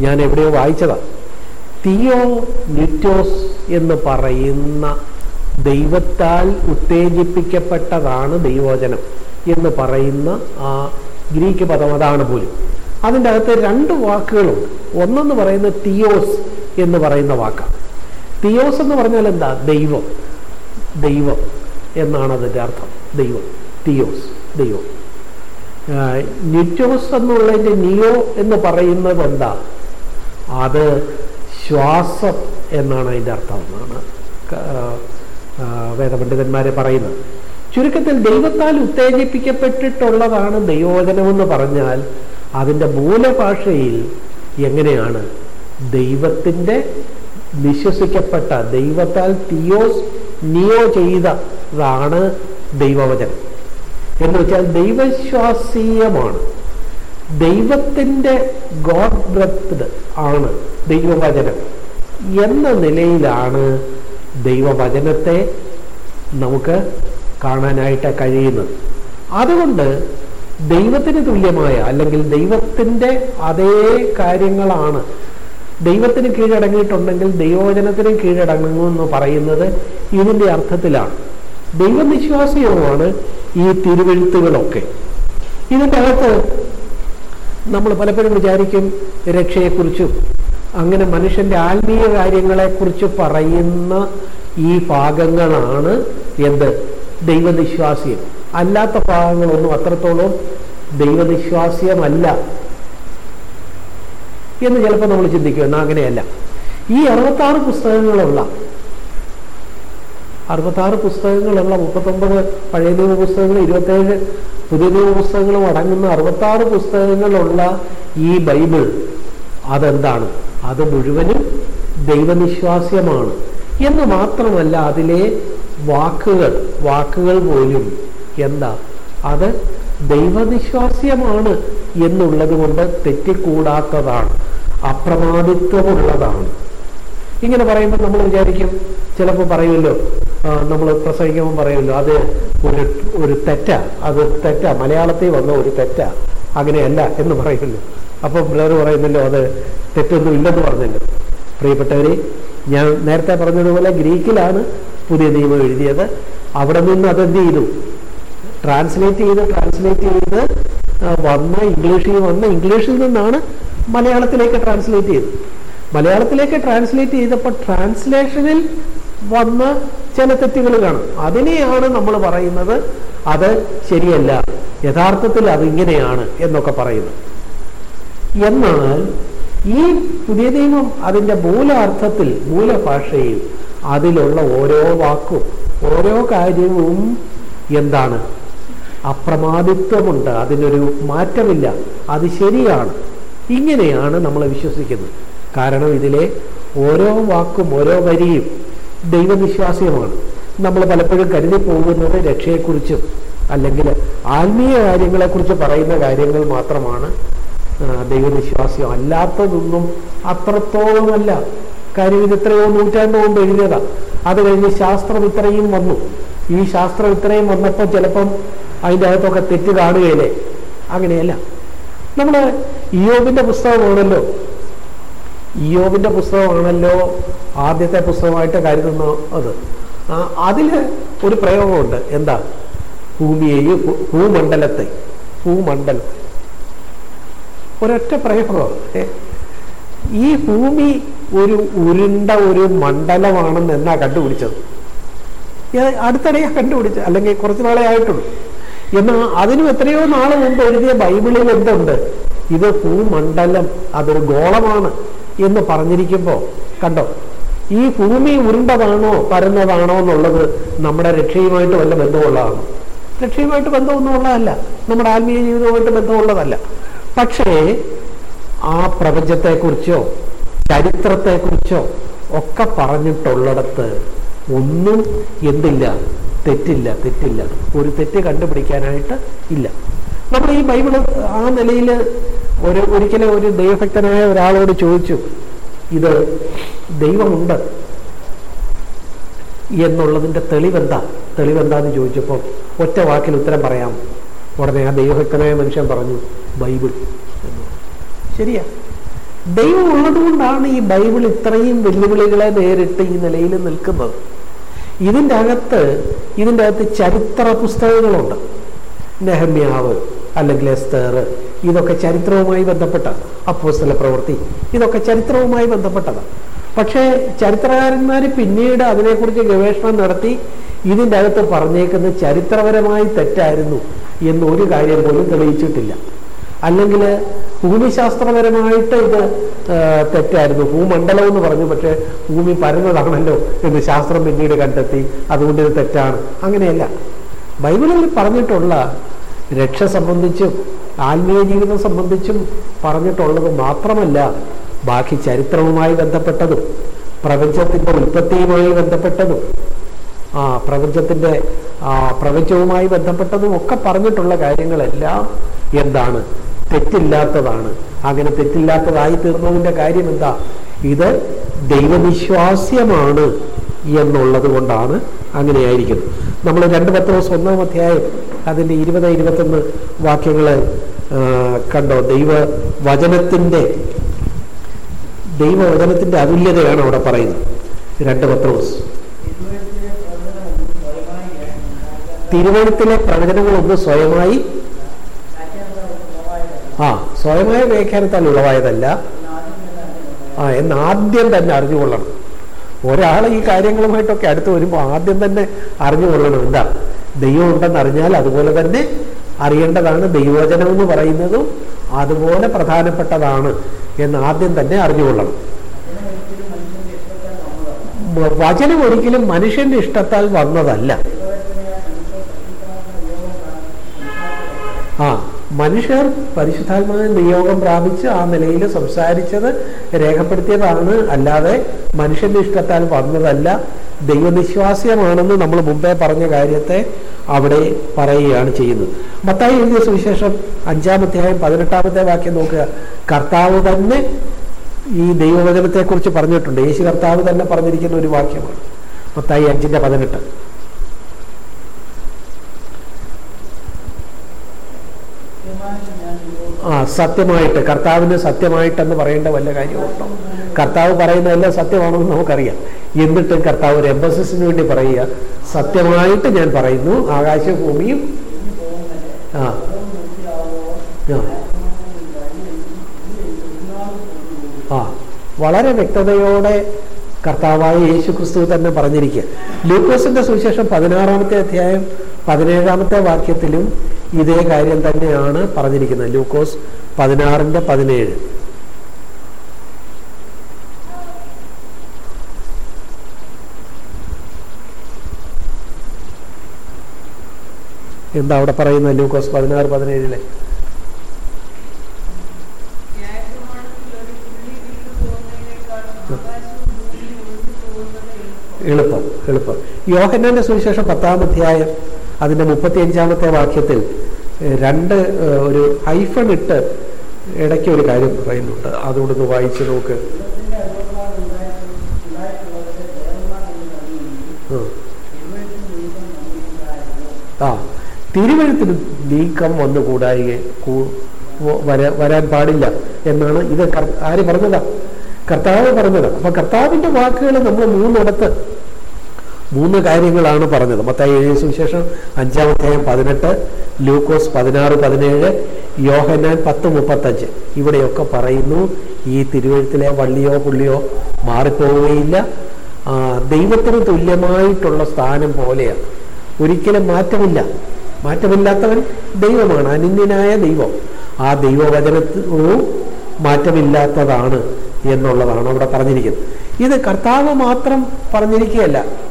ഞാൻ എവിടെയോ വായിച്ചതാണ് തിയോ ന്യൂറ്റോസ് എന്ന് പറയുന്ന ദൈവത്താൽ ഉത്തേജിപ്പിക്കപ്പെട്ടതാണ് ദൈവോചനം എന്ന് പറയുന്ന ആ ഗ്രീക്ക് പദം അതാണ് പോലും. അതിന്റെ അകത്ത് രണ്ട് വാക്കുകളുണ്ട്. ഒന്നെന്ന് പറയുന്നത് തിയോസ് എന്ന് പറയുന്ന വാക്കാണ് തിയോസ് എന്ന് പറഞ്ഞാൽ എന്താ? ദൈവം. ദൈവം എന്നാണ് അതിന്റെ അർത്ഥം. ദൈവം. തിയോസ്. ദൈവം. നിറ്റോസ് എന്നുള്ളതിന്റെ നിയോ എന്ന് പറയുന്നത് എന്താ? അത് ശ്വാസം എന്നാണ് അതിന്റെ അർത്ഥം എന്നാണ് വേദപണ്ഡിതന്മാരെ പറയുന്നത്. ചുരുക്കത്തിൽ ദൈവത്താൽ ഉത്തേജിപ്പിക്കപ്പെട്ടിട്ടുള്ളതാണ് ദൈവോചനമെന്ന് പറഞ്ഞാൽ അതിന്റെ മൂലഭാഷയിൽ എങ്ങനെയാണ് ദൈവത്തിന്റെ വിശ്വസിക്കപ്പെട്ട ദൈവത്താൽ തിയോസ് നിയോ ചെയ്തതാണ് ദൈവവചനം. എന്ന് വെച്ചാൽ ദൈവശ്വാസീയമാണ് ദൈവത്തിന്റെ ഗോഡ് ബ്രത്ത് ആണ് ദൈവവചനം. എന്ന നിലയിലാണ് ദൈവവചനത്തെ നമുക്ക് കാണാനായിട്ട് കഴിയുന്നത്. അതുകൊണ്ട് ദൈവത്തിന് തുല്യമായ അല്ലെങ്കിൽ ദൈവത്തിന്റെ അതേ കാര്യങ്ങളാണ്. ദൈവത്തിന് കീഴടങ്ങിയിട്ടുണ്ടെങ്കിൽ ദൈവവചനത്തിന് കീഴടങ്ങുമെന്ന് പറയുന്നത് ഇതിന്റെ അർത്ഥത്തിലാണ്. ദൈവവിശ്വാസിയുമാണ് ഈ തിരുവെഴുത്തുകളൊക്കെ. ഇതിന്റെ അകത്ത് നമ്മൾ പലപ്പോഴും വിചാരിക്കും രക്ഷയെക്കുറിച്ചും അങ്ങനെ മനുഷ്യന്റെ ആത്മീയ കാര്യങ്ങളെക്കുറിച്ച് പറയുന്ന ഈ ഭാഗങ്ങളാണ് എന്ത്? ദൈവനിശ്വാസ്യം അല്ലാത്ത ഭാഗങ്ങളൊന്നും അത്രത്തോളം ദൈവനിശ്വാസ്യമല്ല എന്ന് ചിലപ്പോൾ നമ്മൾ ചിന്തിക്കും എന്നാൽ അങ്ങനെയല്ല. ഈ അറുപത്താറ് പുസ്തകങ്ങളുള്ള അറുപത്താറ് പുസ്തകങ്ങളുള്ള മുപ്പത്തൊമ്പത് പഴയ നിയമ പുസ്തകങ്ങൾ ഇരുപത്തേഴ് പുതിയ നിയമ പുസ്തകങ്ങളും അടങ്ങുന്ന അറുപത്താറ് പുസ്തകങ്ങളുള്ള ഈ ബൈബിൾ അതെന്താണ്? അത് മുഴുവനും ദൈവനിശ്വാസ്യമാണ് എന്ന് മാത്രമല്ല അതിലെ വാക്കുകൾ വാക്കുകൾ പോലും എന്താ? അത് ദൈവവിശ്വാസ്യമാണ് എന്നുള്ളത് കൊണ്ട് തെറ്റിക്കൂടാത്തതാണ്. അപ്രമാദിത്വമുള്ളതാണ്. ഇങ്ങനെ പറയുമ്പോൾ നമ്മൾ വിചാരിക്കും ചിലപ്പോൾ പറയുമല്ലോ നമ്മൾ പ്രസംഗിക്കുമ്പോൾ പറയുമല്ലോ അത് ഒരു ഒരു തെറ്റാ അത് തെറ്റാ മലയാളത്തിൽ വന്ന ഒരു തെറ്റാ അങ്ങനെയല്ല എന്ന് പറയുമല്ലോ. അപ്പോൾ ബ്രദർ പറയുന്നല്ലോ അത് തെറ്റൊന്നും ഇല്ലെന്ന് പറഞ്ഞല്ലോ. പ്രിയപ്പെട്ടവരെ ഞാൻ നേരത്തെ പറഞ്ഞതുപോലെ ഗ്രീക്കിലാണ് പുതിയ നിയമം എഴുതിയത്. അവിടെ നിന്ന് അതെന്ത് ചെയ്തു? ട്രാൻസ്ലേറ്റ് ചെയ്ത് ട്രാൻസ്ലേറ്റ് ചെയ്ത് വന്ന ഇംഗ്ലീഷിൽ വന്ന ഇംഗ്ലീഷിൽ നിന്നാണ് മലയാളത്തിലേക്ക് ട്രാൻസ്ലേറ്റ് ചെയ്തത്. മലയാളത്തിലേക്ക് ട്രാൻസ്ലേറ്റ് ചെയ്തപ്പോൾ ട്രാൻസ്ലേഷനിൽ വന്ന ചില തെറ്റുകൾ കാണും. അതിനെയാണ് നമ്മൾ പറയുന്നത് അത് ശരിയല്ല യഥാർത്ഥത്തിൽ അതിങ്ങനെയാണ് എന്നൊക്കെ പറയുന്നത്. എന്നാൽ ഈ പുതിയ നിയമം അതിന്റെ മൂലാർത്ഥത്തിൽ മൂലഭാഷയിൽ അതിലുള്ള ഓരോ വാക്കും ഓരോ കാര്യവും എന്താണ്? അപ്രമാദിത്വമുണ്ട്. അതിനൊരു മാറ്റമില്ല. അത് ശരിയാണ്. ഇങ്ങനെയാണ് നമ്മൾ വിശ്വസിക്കുന്നത്. കാരണം ഇതിലെ ഓരോ വാക്കും ഓരോ വരിയും ദൈവവിശ്വാസ്യമാണ്. നമ്മൾ പലപ്പോഴും കരുതി പോകുന്നത് രക്ഷയെക്കുറിച്ചും അല്ലെങ്കിൽ ആത്മീയ കാര്യങ്ങളെക്കുറിച്ച് പറയുന്ന കാര്യങ്ങൾ മാത്രമാണ് ദൈവവിശ്വാസ്യം. അല്ലാത്തതൊന്നും അത്രത്തോളമല്ല. കാര്യം ഇത് എത്രയോ നൂറ്റാണ്ട് മുമ്പ് എഴുതിയതാണ് അത് കഴിഞ്ഞ് ശാസ്ത്രം ഇത്രയും വന്നു. ഈ ശാസ്ത്രം ഇത്രയും വന്നപ്പോൾ ചിലപ്പം അതിന്റെ അകത്തൊക്കെ തെറ്റ് കാണുകയില്ലേ അങ്ങനെയല്ല. നമ്മൾ ഇയോബിന്റെ പുസ്തകമാണല്ലോ. ഇയോബിന്റെ പുസ്തകമാണല്ലോ ആദ്യത്തെ പുസ്തകമായിട്ട് കരുതുന്ന അത്. അതിൽ ഒരു പ്രയോഗമുണ്ട്. എന്താ? ഭൂമിയെയും ഭൂമണ്ഡലത്തെ. ഭൂമണ്ഡലം ഒരൊറ്റ പ്രയോഗം. ഏ, ഈ ഭൂമി ഒരു ഉരുണ്ട ഒരു മണ്ഡലമാണെന്ന് എന്നാ കണ്ടുപിടിച്ചത്? അടുത്തിടെയാ കണ്ടുപിടിച്ചത് അല്ലെങ്കിൽ കുറച്ച് നാളെ ആയിട്ടുള്ളൂ. എന്നാൽ അതിനും എത്രയോ നാൾ മുമ്പ് എഴുതിയ ബൈബിളിൽ എന്തുണ്ട് ഇത് ഭൂമണ്ഡലം അതൊരു ഗോളമാണ് എന്ന് പറഞ്ഞിരിക്കുമ്പോൾ കണ്ടോ? ഈ ഭൂമി ഉരുണ്ടതാണോ പരന്നതാണോ എന്നുള്ളത് നമ്മുടെ രക്ഷയുമായിട്ട് വല്ല ബന്ധമുള്ളതാണ്. രക്ഷയുമായിട്ട് ബന്ധമൊന്നുമുള്ളതല്ല. നമ്മുടെ ആത്മീയ ജീവിതവുമായിട്ട് ബന്ധമുള്ളതല്ല. പക്ഷേ ആ പ്രപഞ്ചത്തെക്കുറിച്ചോ ചരിത്രത്തെക്കുറിച്ചോ ഒക്കെ പറഞ്ഞിട്ടുള്ളിടത്ത് ഒന്നും എന്തില്ല. തെറ്റില്ല തെറ്റില്ല. ഒരു തെറ്റ് കണ്ടുപിടിക്കാനായിട്ട് ഇല്ല. നമ്മൾ ഈ ബൈബിൾ ആ നിലയിൽ ഒരു ഒരിക്കലും ഒരു ദൈവഭക്തനായ ഒരാളോട് ചോദിച്ചു ഇത് ദൈവമുണ്ട് എന്നുള്ളതിന്റെ തെളിവെന്താ? തെളിവെന്താന്ന് ചോദിച്ചപ്പോൾ ഒറ്റ വാക്കിൽ ഉത്തരം പറയാം. ഉടനെ ആ ദൈവഭക്തനായ മനുഷ്യൻ പറഞ്ഞു ബൈബിൾ. എന്ന് ശരിയാ. ദൈവം ഉള്ളതുകൊണ്ടാണ് ഈ ബൈബിൾ ഇത്രയും വെല്ലുവിളികളെ നേരിട്ട് ഈ നിലയിൽ നിൽക്കുന്നത്. ഇതിന്റെ അകത്ത് ഇതിന്റെ അകത്ത് ചരിത്ര പുസ്തകങ്ങളുണ്ട്. നെഹമ്യാവ് അല്ലെങ്കിൽ എസ്തേർ ഇതൊക്കെ ചരിത്രവുമായി ബന്ധപ്പെട്ട അപ്പോസ്തല പ്രവൃത്തി. ഇതൊക്കെ ചരിത്രവുമായി ബന്ധപ്പെട്ടതാണ് പക്ഷേ ചരിത്രകാരന്മാർ പിന്നീട് അതിനെക്കുറിച്ച് ഗവേഷണം നടത്തി ഇതിന്റെ അകത്ത് പറഞ്ഞേക്കുന്നത് ചരിത്രപരമായി തെറ്റായിരുന്നു എന്നൊരു കാര്യം പോലും തെളിയിച്ചിട്ടില്ല. അല്ലെങ്കിൽ ഭൂമിശാസ്ത്രപരമായിട്ട് ഇത് തെറ്റായിരുന്നു. ഭൂമണ്ഡലം എന്ന് പറഞ്ഞു പക്ഷേ ഭൂമി പരന്നതാണല്ലോ എന്ന് ശാസ്ത്രം പിന്നീട് കണ്ടെത്തി. അതുകൊണ്ട് ഇത് തെറ്റാണ്. അങ്ങനെയല്ല. ബൈബിളിൽ പറഞ്ഞിട്ടുള്ള രക്ഷ സംബന്ധിച്ചും ആത്മീയ ജീവിതം സംബന്ധിച്ചും പറഞ്ഞിട്ടുള്ളത് മാത്രമല്ല ബാക്കി ചരിത്രവുമായി ബന്ധപ്പെട്ടതും പ്രപഞ്ചത്തിന്റെ ഉൽപ്പത്തിയുമായി ബന്ധപ്പെട്ടതും ആ പ്രപഞ്ചത്തിന്റെ പ്രപഞ്ചവുമായി ബന്ധപ്പെട്ടതും ഒക്കെ പറഞ്ഞിട്ടുള്ള കാര്യങ്ങളെല്ലാം എന്താണ്? തെറ്റില്ലാത്തതാണ്. അങ്ങനെ തെറ്റില്ലാത്തതായി തീർന്നതിന്റെ കാര്യം എന്താ ഇത് ദൈവവിശ്വാസ്യമാണ് എന്നുള്ളത് കൊണ്ടാണ് അങ്ങനെയായിരിക്കുന്നത്. നമ്മൾ രണ്ട് പത്ത് ദിവസം ഒന്നാം അധ്യായം അതിന്റെ ഇരുപത് ഇരുപത്തൊന്ന് വാക്യങ്ങൾ കണ്ടോ? ദൈവ വചനത്തിന്റെ ദൈവവചനത്തിന്റെ അതുല്യതയാണ് അവിടെ പറയുന്നത്. രണ്ട് പത്രോസ്. തിരുവഴുത്തിലെ പ്രവചനങ്ങളൊന്നും സ്വയമായി ആ സ്വയമായ വ്യാഖ്യാനത്താൽ ഉളവായതല്ല. ആ എന്ന് ആദ്യം തന്നെ അറിഞ്ഞുകൊള്ളണം. ഒരാൾ ഈ കാര്യങ്ങളുമായിട്ടൊക്കെ അടുത്ത് വരുമ്പോൾ ആദ്യം തന്നെ അറിഞ്ഞുകൊള്ളണം. എന്താ? ദൈവം ഉണ്ടെന്ന് അറിഞ്ഞാൽ അതുപോലെ തന്നെ അറിയേണ്ടതാണ് ദൈവചനം എന്ന് പറയുന്നതും അതുപോലെ പ്രധാനപ്പെട്ടതാണ് എന്ന് ആദ്യം തന്നെ അറിഞ്ഞുകൊള്ളണം. വചനം ഒരിക്കലും മനുഷ്യന്റെ ഇഷ്ടത്താൽ വന്നതല്ല. ആ മനുഷ്യർ പരിശുദ്ധാത്മാവിന് നിയോഗം പ്രാപിച്ച് ആ നിലയിൽ സംസാരിച്ചത് രേഖപ്പെടുത്തിയതാണ്. അല്ലാതെ മനുഷ്യന്റെ ഇഷ്ടത്താൽ വന്നതല്ല. ദൈവനിശ്വാസ്യമാണെന്ന് നമ്മൾ മുമ്പേ പറഞ്ഞ കാര്യത്തെ അവിടെ പറയുകയാണ് ചെയ്യുന്നത്. മത്തായി എഴുതിയ സുവിശേഷം അഞ്ചാമധ്യായം പതിനെട്ടാമത്തെ വാക്യം നോക്കുക. കർത്താവ് തന്നെ ഈ ദൈവവചനത്തെക്കുറിച്ച് പറഞ്ഞിട്ടുണ്ട്. യേശു കർത്താവ് തന്നെ പറഞ്ഞിരിക്കുന്ന ഒരു വാക്യമാണ്. മത്തായി അഞ്ചിന്റെ പതിനെട്ട്. ആ സത്യമായിട്ട് കർത്താവിന് സത്യമായിട്ടെന്ന് പറയേണ്ട വല്ല കാര്യമുണ്ടോ? കർത്താവ് പറയുന്നതെല്ലാം സത്യമാണെന്ന് നമുക്കറിയാം. എന്നിട്ടും കർത്താവ് ഒരു എംബസിന് വേണ്ടി പറയുക സത്യമായിട്ട് ഞാൻ പറയുന്നു ആകാശഭൂമിയും ആ ആ. വളരെ വ്യക്തതയോടെ കർത്താവായ യേശു ക്രിസ്തു തന്നെ പറഞ്ഞിരിക്കുക. ലൂക്കോസിന്റെ സുവിശേഷം പതിനാറാമത്തെ അധ്യായം പതിനേഴാമത്തെ വാക്യത്തിലും ഇതേ കാര്യം തന്നെയാണ് പറഞ്ഞിരിക്കുന്നത്. ലൂക്കോസ് പതിനാറിന്റെ പതിനേഴ്. എന്താ അവിടെ പറയുന്നത് ലൂക്കോസ് പതിനാറ് പതിനേഴിലെ? എളുപ്പം എളുപ്പം. യോഹന്നാന്റെ സുവിശേഷം പത്താം അധ്യായം അതിന്റെ മുപ്പത്തി അഞ്ചാമത്തെ വാക്യത്തിൽ രണ്ട് ഒരു ഹൈഫൺ ഇട്ട് ഇടയ്ക്ക് ഒരു കാര്യം പറയുന്നുണ്ട്. അതുകൊണ്ടൊന്ന് വായിച്ചു നോക്ക്. ആ. തിരുവഴുത്തിന് നീക്കം വന്നു കൂടായിക കൂ- വ- വര- വരാൻ പാടില്ല എന്നാണ് ഇത് ആര് പറഞ്ഞതാ? കർത്താവ് പറഞ്ഞത്. അപ്പൊ കർത്താവിന്റെ വാക്കുകൾ നമ്മൾ മൂന്നിടത്ത് മൂന്ന് കാര്യങ്ങളാണ് പറഞ്ഞത്. മത്തായി എഴുതിയ സുവിശേഷം അഞ്ചാം അധ്യായം പതിനെട്ട് ലൂക്കോസ് പതിനാറ് പതിനേഴ് യോഹനാൻ പത്ത് മുപ്പത്തഞ്ച്. ഇവിടെയൊക്കെ പറയുന്നു ഈ തിരുവഴുത്തിലെ വള്ളിയോ പുള്ളിയോ മാറിപ്പോവുകയില്ല. ദൈവത്തിന് തുല്യമായിട്ടുള്ള സ്ഥാനം പോലെയാണ്. ഒരിക്കലും മാറ്റമില്ല. മാറ്റമില്ലാത്തവൻ ദൈവമാണ് അനിന്യനായ ദൈവം. ആ ദൈവവചനവും മാറ്റമില്ലാത്തതാണ് എന്നുള്ളതാണ് അവിടെ പറഞ്ഞിരിക്കുന്നത്. ഇത് കർത്താവ് മാത്രം പറഞ്ഞിരിക്കുകയല്ല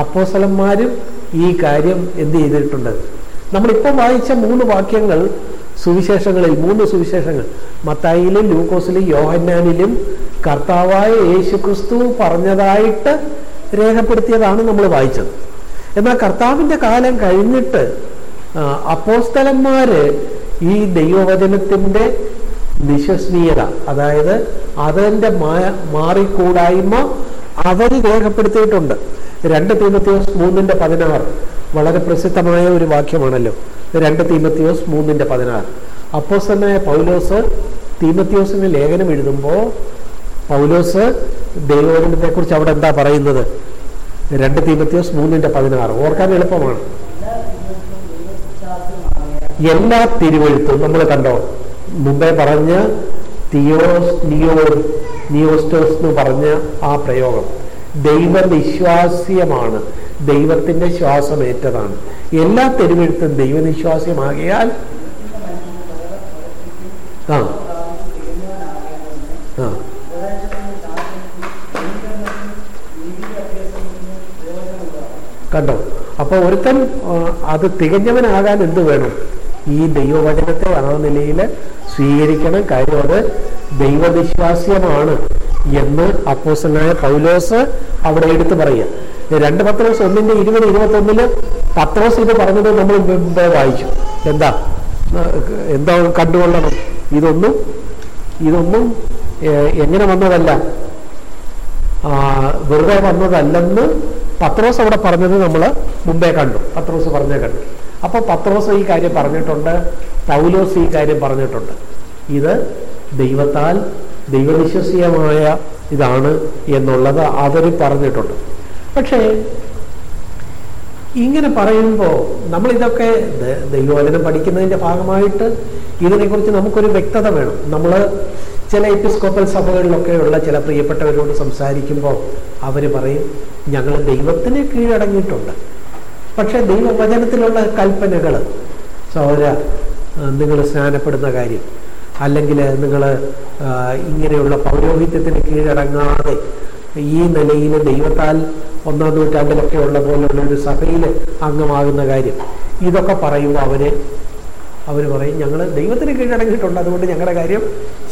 അപ്പോസലന്മാരും ഈ കാര്യം എന്ത് ചെയ്തിട്ടുണ്ട്? നമ്മളിപ്പോൾ വായിച്ച മൂന്ന് വാക്യങ്ങൾ സുവിശേഷങ്ങളിൽ മൂന്ന് സുവിശേഷങ്ങൾ. മത്തായിലും ലൂക്കോസിലും യോഹന്നാനിലും കർത്താവായ യേശു ക്രിസ്തു പറഞ്ഞതായിട്ട് രേഖപ്പെടുത്തിയതാണ് നമ്മൾ വായിച്ചത്. എന്നാൽ കർത്താവിന്റെ കാലം കഴിഞ്ഞിട്ട് അപ്പോസ്തലന്മാർ ഈ ദൈവവചനത്തിന്റെ വിശ്വസനീയത അതായത് അതിന്റെ മാറിക്കൂടായ്മ അവർ രേഖപ്പെടുത്തിയിട്ടുണ്ട്. രണ്ട് തീമത്തിയോസ് മൂന്നിന്റെ പതിനാറ്. വളരെ പ്രസിദ്ധമായ ഒരു വാക്യമാണല്ലോ. രണ്ട് തീമത്തിയോസ് മൂന്നിന്റെ പതിനാറ്. അപ്പോസ്തലനായ പൗലോസ് തീമത്തിയോസിന് ലേഖനം എഴുതുമ്പോൾ പൗലോസ് ദൈവവചനത്തെക്കുറിച്ച് അവിടെ എന്താ പറയുന്നത്? രണ്ട് തീമത്തിയോസ് മൂന്നിന്റെ പതിനാറ്. ഓർക്കാൻ എളുപ്പമാണ്. എല്ലാ തിരുവഴുത്തും നമ്മൾ കണ്ടോ? മുമ്പേ പറഞ്ഞ തിയോസ് നിയോ നിയോസ്റ്റോസ് എന്ന് പറഞ്ഞ ആ പ്രയോഗം. ദൈവനിശ്വാസ്യമാണ് ദൈവത്തിന്റെ ശ്വാസമേറ്റതാണ് എല്ലാ തെരുവെഴുത്തും ദൈവനിശ്വാസ്യമാകിയാൽ ആ. ആ. കണ്ടോ? അപ്പൊ ഒരുത്തൻ അത് തികഞ്ഞവനാകാൻ എന്ത് വേണം? ഈ ദൈവവചനത്തെ ആ നിലയിൽ സ്വീകരിക്കണം. കാര്യം അത് ദൈവവിശ്വാസ്യമാണ്. എന്ന് അപ്പോസനായ പൗലോസ് അവിടെ എടുത്തു പറയുക. രണ്ട് പത്രോസ് ഒന്നിന്റെ ഇരുപത് ഇരുപത്തി ഒന്നിൽ പത്രോസ് ഇത് പറഞ്ഞത് നമ്മൾ വായിച്ചു? എന്താ? എന്താ കണ്ടുകൊള്ളണം? ഇതൊന്നും ഇതൊന്നും എങ്ങനെ വന്നതല്ല? വെറുതെ വന്നതല്ലെന്ന് പത്രോസ് അവിടെ പറഞ്ഞത് നമ്മൾ മുമ്പേ കണ്ടു. പത്രോസ് പറഞ്ഞേ കണ്ടു. അപ്പോൾ പത്രോസ് ഈ കാര്യം പറഞ്ഞിട്ടുണ്ട് പൗലോസ് ഈ കാര്യം പറഞ്ഞിട്ടുണ്ട്. ഇത് ദൈവത്താൽ ദൈവവിശ്വസീയമായ ഇതാണ് എന്നുള്ളത് അവർ പറഞ്ഞിട്ടുണ്ട്. പക്ഷേ ഇങ്ങനെ പറയുമ്പോൾ നമ്മളിതൊക്കെ ദൈവവചനം പഠിക്കുന്നതിന്റെ ഭാഗമായിട്ട് ഇതിനെക്കുറിച്ച് നമുക്കൊരു വ്യക്തത വേണം. നമ്മൾ ചില എപ്പിസ്കോപ്പൽ സഭകളിലൊക്കെയുള്ള ചില പ്രിയപ്പെട്ടവരോട് സംസാരിക്കുമ്പോൾ അവർ പറയും ഞങ്ങൾ ദൈവത്തിന് കീഴടങ്ങിയിട്ടുണ്ട്. പക്ഷേ ദൈവവചനത്തിലുള്ള കൽപ്പനകൾ സൗര നിങ്ങൾ സ്നാനപ്പെടുന്ന കാര്യം അല്ലെങ്കിൽ നിങ്ങൾ ഇങ്ങനെയുള്ള പൗരോഹിത്യത്തിന് കീഴടങ്ങാതെ ഈ നിലയിൽ ദൈവത്താൽ ഒന്നാം നൂറ്റാണ്ടിലൊക്കെ ഉള്ള പോലുള്ള ഒരു സഭയിൽ അംഗമാകുന്ന കാര്യം. ഇതൊക്കെ പറയുമ്പോൾ അവർ അവർ പറയും ഞങ്ങൾ ദൈവത്തിന് കീഴടങ്ങിയിട്ടുണ്ട്. അതുകൊണ്ട് ഞങ്ങളുടെ കാര്യം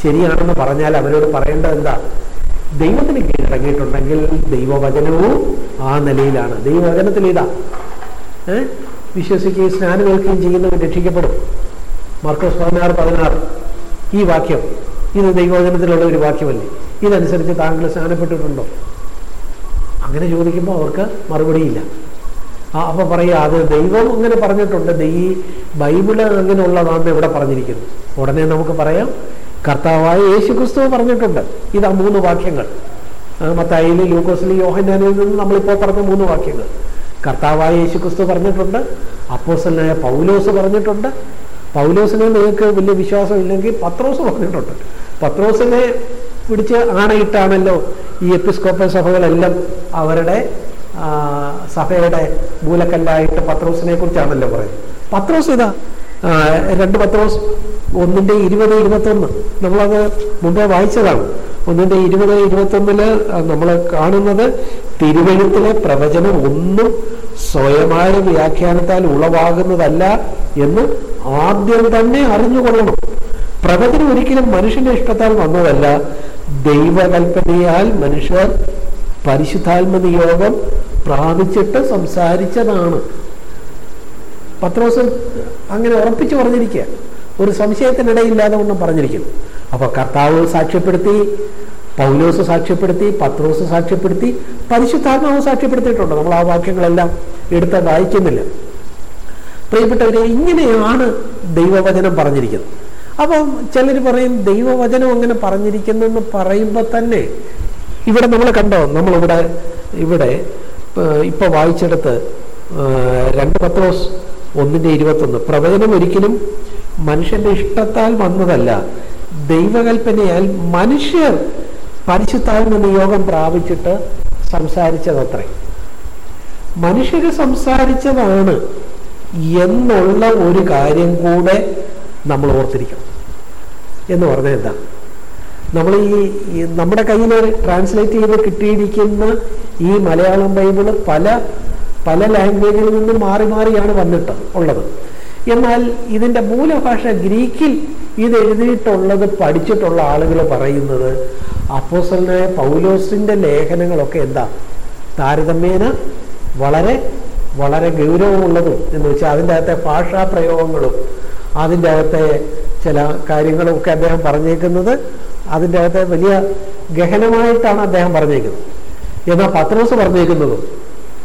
ശരിയാണെന്ന് പറഞ്ഞാൽ അവരോട് പറയേണ്ടത് എന്താ? ദൈവത്തിന് കീഴടങ്ങിയിട്ടുണ്ടെങ്കിൽ ദൈവവചനവും ആ നിലയിലാണ്. ദൈവവചനത്തിൽ ഇതാ. ഏ? വിശ്വസിക്കുകയും സ്നാനമേൽക്കുകയും ചെയ്യുന്നവർ രക്ഷിക്കപ്പെടും. മാർക്കോസ് പതിനാറ് പതിനാറ്. ഈ വാക്യം. ഇത് ദൈവവചനത്തിലുള്ള ഒരു വാക്യമല്ലേ? ഇതനുസരിച്ച് താങ്കൾ സ്നാനപ്പെട്ടിട്ടുണ്ടോ അങ്ങനെ ചോദിക്കുമ്പോൾ അവർക്ക് മറുപടിയില്ല. ആ അപ്പോൾ പറയുക അത് ദൈവം അങ്ങനെ പറഞ്ഞിട്ടുണ്ട്. ദൈ ബൈബിൾ അങ്ങനെയുള്ളതാണെന്ന് ഇവിടെ പറഞ്ഞിരിക്കുന്നു. ഉടനെ നമുക്ക് പറയാം. കർത്താവായ യേശു ക്രിസ്തു പറഞ്ഞിട്ടുണ്ട്. ഇതാ മൂന്ന് വാക്യങ്ങൾ. ആ, ലൂക്കോസിൽ യോഹന്നാനിൽ നിന്നും നമ്മളിപ്പോൾ പറഞ്ഞ മൂന്ന് വാക്യങ്ങൾ. കർത്താവായ യേശു ക്രിസ്തു പറഞ്ഞിട്ടുണ്ട്. അപ്പോസലായ പൗലോസ് പറഞ്ഞിട്ടുണ്ട്. പൗലോസിനെ നിങ്ങൾക്ക് വലിയ വിശ്വാസം ഇല്ലെങ്കിൽ പത്രോസ് പറഞ്ഞിട്ടുണ്ട്. പത്രോസിനെ പിടിച്ച് ആണയിട്ടാണല്ലോ ഈ എപ്പിസ്കോപ്പൽ സഭകളെല്ലാം അവരുടെ സഭയുടെ മൂലക്കല്ലായിട്ട് പത്രോസിനെ കുറിച്ചാണല്ലോ പറയുന്നത്. പത്രോസ് ഇതാ രണ്ട് പത്രോസ് ഒന്നിന്റെ ഇരുപത് ഇരുപത്തൊന്ന് നമ്മളത് മുമ്പേ വായിച്ചതാണ്. ഒന്നിന്റെ ഇരുപത് ഇരുപത്തൊന്നിൽ നമ്മൾ കാണുന്നത് തിരുവഴുത്തിലെ പ്രവചനം ഒന്നും സ്വയമായ വ്യാഖ്യാനത്താൽ ഉളവാകുന്നതല്ല എന്ന് ആദ്യം തന്നെ അറിഞ്ഞുകൊള്ളണം. പ്രവചനം ഒരിക്കലും മനുഷ്യന്റെ ഇഷ്ടത്താൽ വന്നതല്ല. ദൈവകൽപ്പനയാൽ മനുഷ്യർ പരിശുദ്ധാത്മ നിയോഗം പ്രാപിച്ചിട്ട് സംസാരിച്ചതാണ്. പത്രോസ് അങ്ങനെ ഉറപ്പിച്ചു പറഞ്ഞിരിക്കുക ഒരു സംശയത്തിനിടയില്ലാതെ ഒന്നും പറഞ്ഞിരിക്കുന്നു. അപ്പോൾ കർത്താവ് സാക്ഷ്യപ്പെടുത്തി പൗലോസ് സാക്ഷ്യപ്പെടുത്തി പത്രോസ് സാക്ഷ്യപ്പെടുത്തി പരിശുദ്ധാത്മാവ് സാക്ഷ്യപ്പെടുത്തിയിട്ടുണ്ട്. നമ്മൾ ആ വാക്യങ്ങളെല്ലാം എടുത്ത് വായിക്കുന്നില്ല. പ്രിയപ്പെട്ടവരെ ഇങ്ങനെയാണ് ദൈവവചനം പറഞ്ഞിരിക്കുന്നത്. അപ്പം ചിലർ പറയും ദൈവവചനം അങ്ങനെ പറഞ്ഞിരിക്കുന്നെന്ന് പറയുമ്പോൾ തന്നെ ഇവിടെ നമ്മൾ കണ്ടോ നമ്മളിവിടെ ഇവിടെ ഇപ്പം വായിച്ചെടുത്ത് രണ്ട് പത്രോസ് ഒന്നിന്റെ ഇരുപത്തൊന്ന്. പ്രവചനം ഒരിക്കലും മനുഷ്യന്റെ ഇഷ്ടത്താൽ വന്നതല്ല. ദൈവകൽപ്പനയാൽ മനുഷ്യർ പരിശുദ്ധാത്മ നിയോഗം പ്രാപിച്ചിട്ട് സംസാരിച്ചതത്രേ. മനുഷ്യർ സംസാരിച്ചതാണ് എന്നുള്ള ഒരു കാര്യം കൂടെ നമ്മൾ ഓർത്തിരിക്കണം. എന്ന് പറഞ്ഞാൽ എന്താ? നമ്മൾ ഈ നമ്മുടെ കയ്യിൽ ട്രാൻസ്ലേറ്റ് ചെയ്ത് കിട്ടിയിരിക്കുന്ന ഈ മലയാളം ബൈബിൾ പല പല ലാംഗ്വേജിൽ നിന്നും മാറി മാറിയാണ് വന്നിട്ട് ഉള്ളത്. എന്നാൽ ഇതിന്റെ മൂലഭാഷ ഗ്രീക്കിൽ ഇത് എഴുതിയിട്ടുള്ളത് പഠിച്ചിട്ടുള്ള ആളുകൾ പറയുന്നത് അപ്പോസലിനായ പൗലോസിന്റെ ലേഖനങ്ങളൊക്കെ എന്താ? താരതമ്യേന വളരെ വളരെ ഗൗരവമുള്ളതും എന്ന് വെച്ചാൽ അതിന്റെ അകത്തെ ഭാഷാ പ്രയോഗങ്ങളും അതിന്റെ അകത്തെ ചില കാര്യങ്ങളും ഒക്കെ അദ്ദേഹം പറഞ്ഞേക്കുന്നത് അതിന്റെ അകത്തെ വലിയ ഗഹനമായിട്ടാണ് അദ്ദേഹം പറഞ്ഞേക്കുന്നത്. എന്നാൽ പത്രോസ് പറഞ്ഞേക്കുന്നതും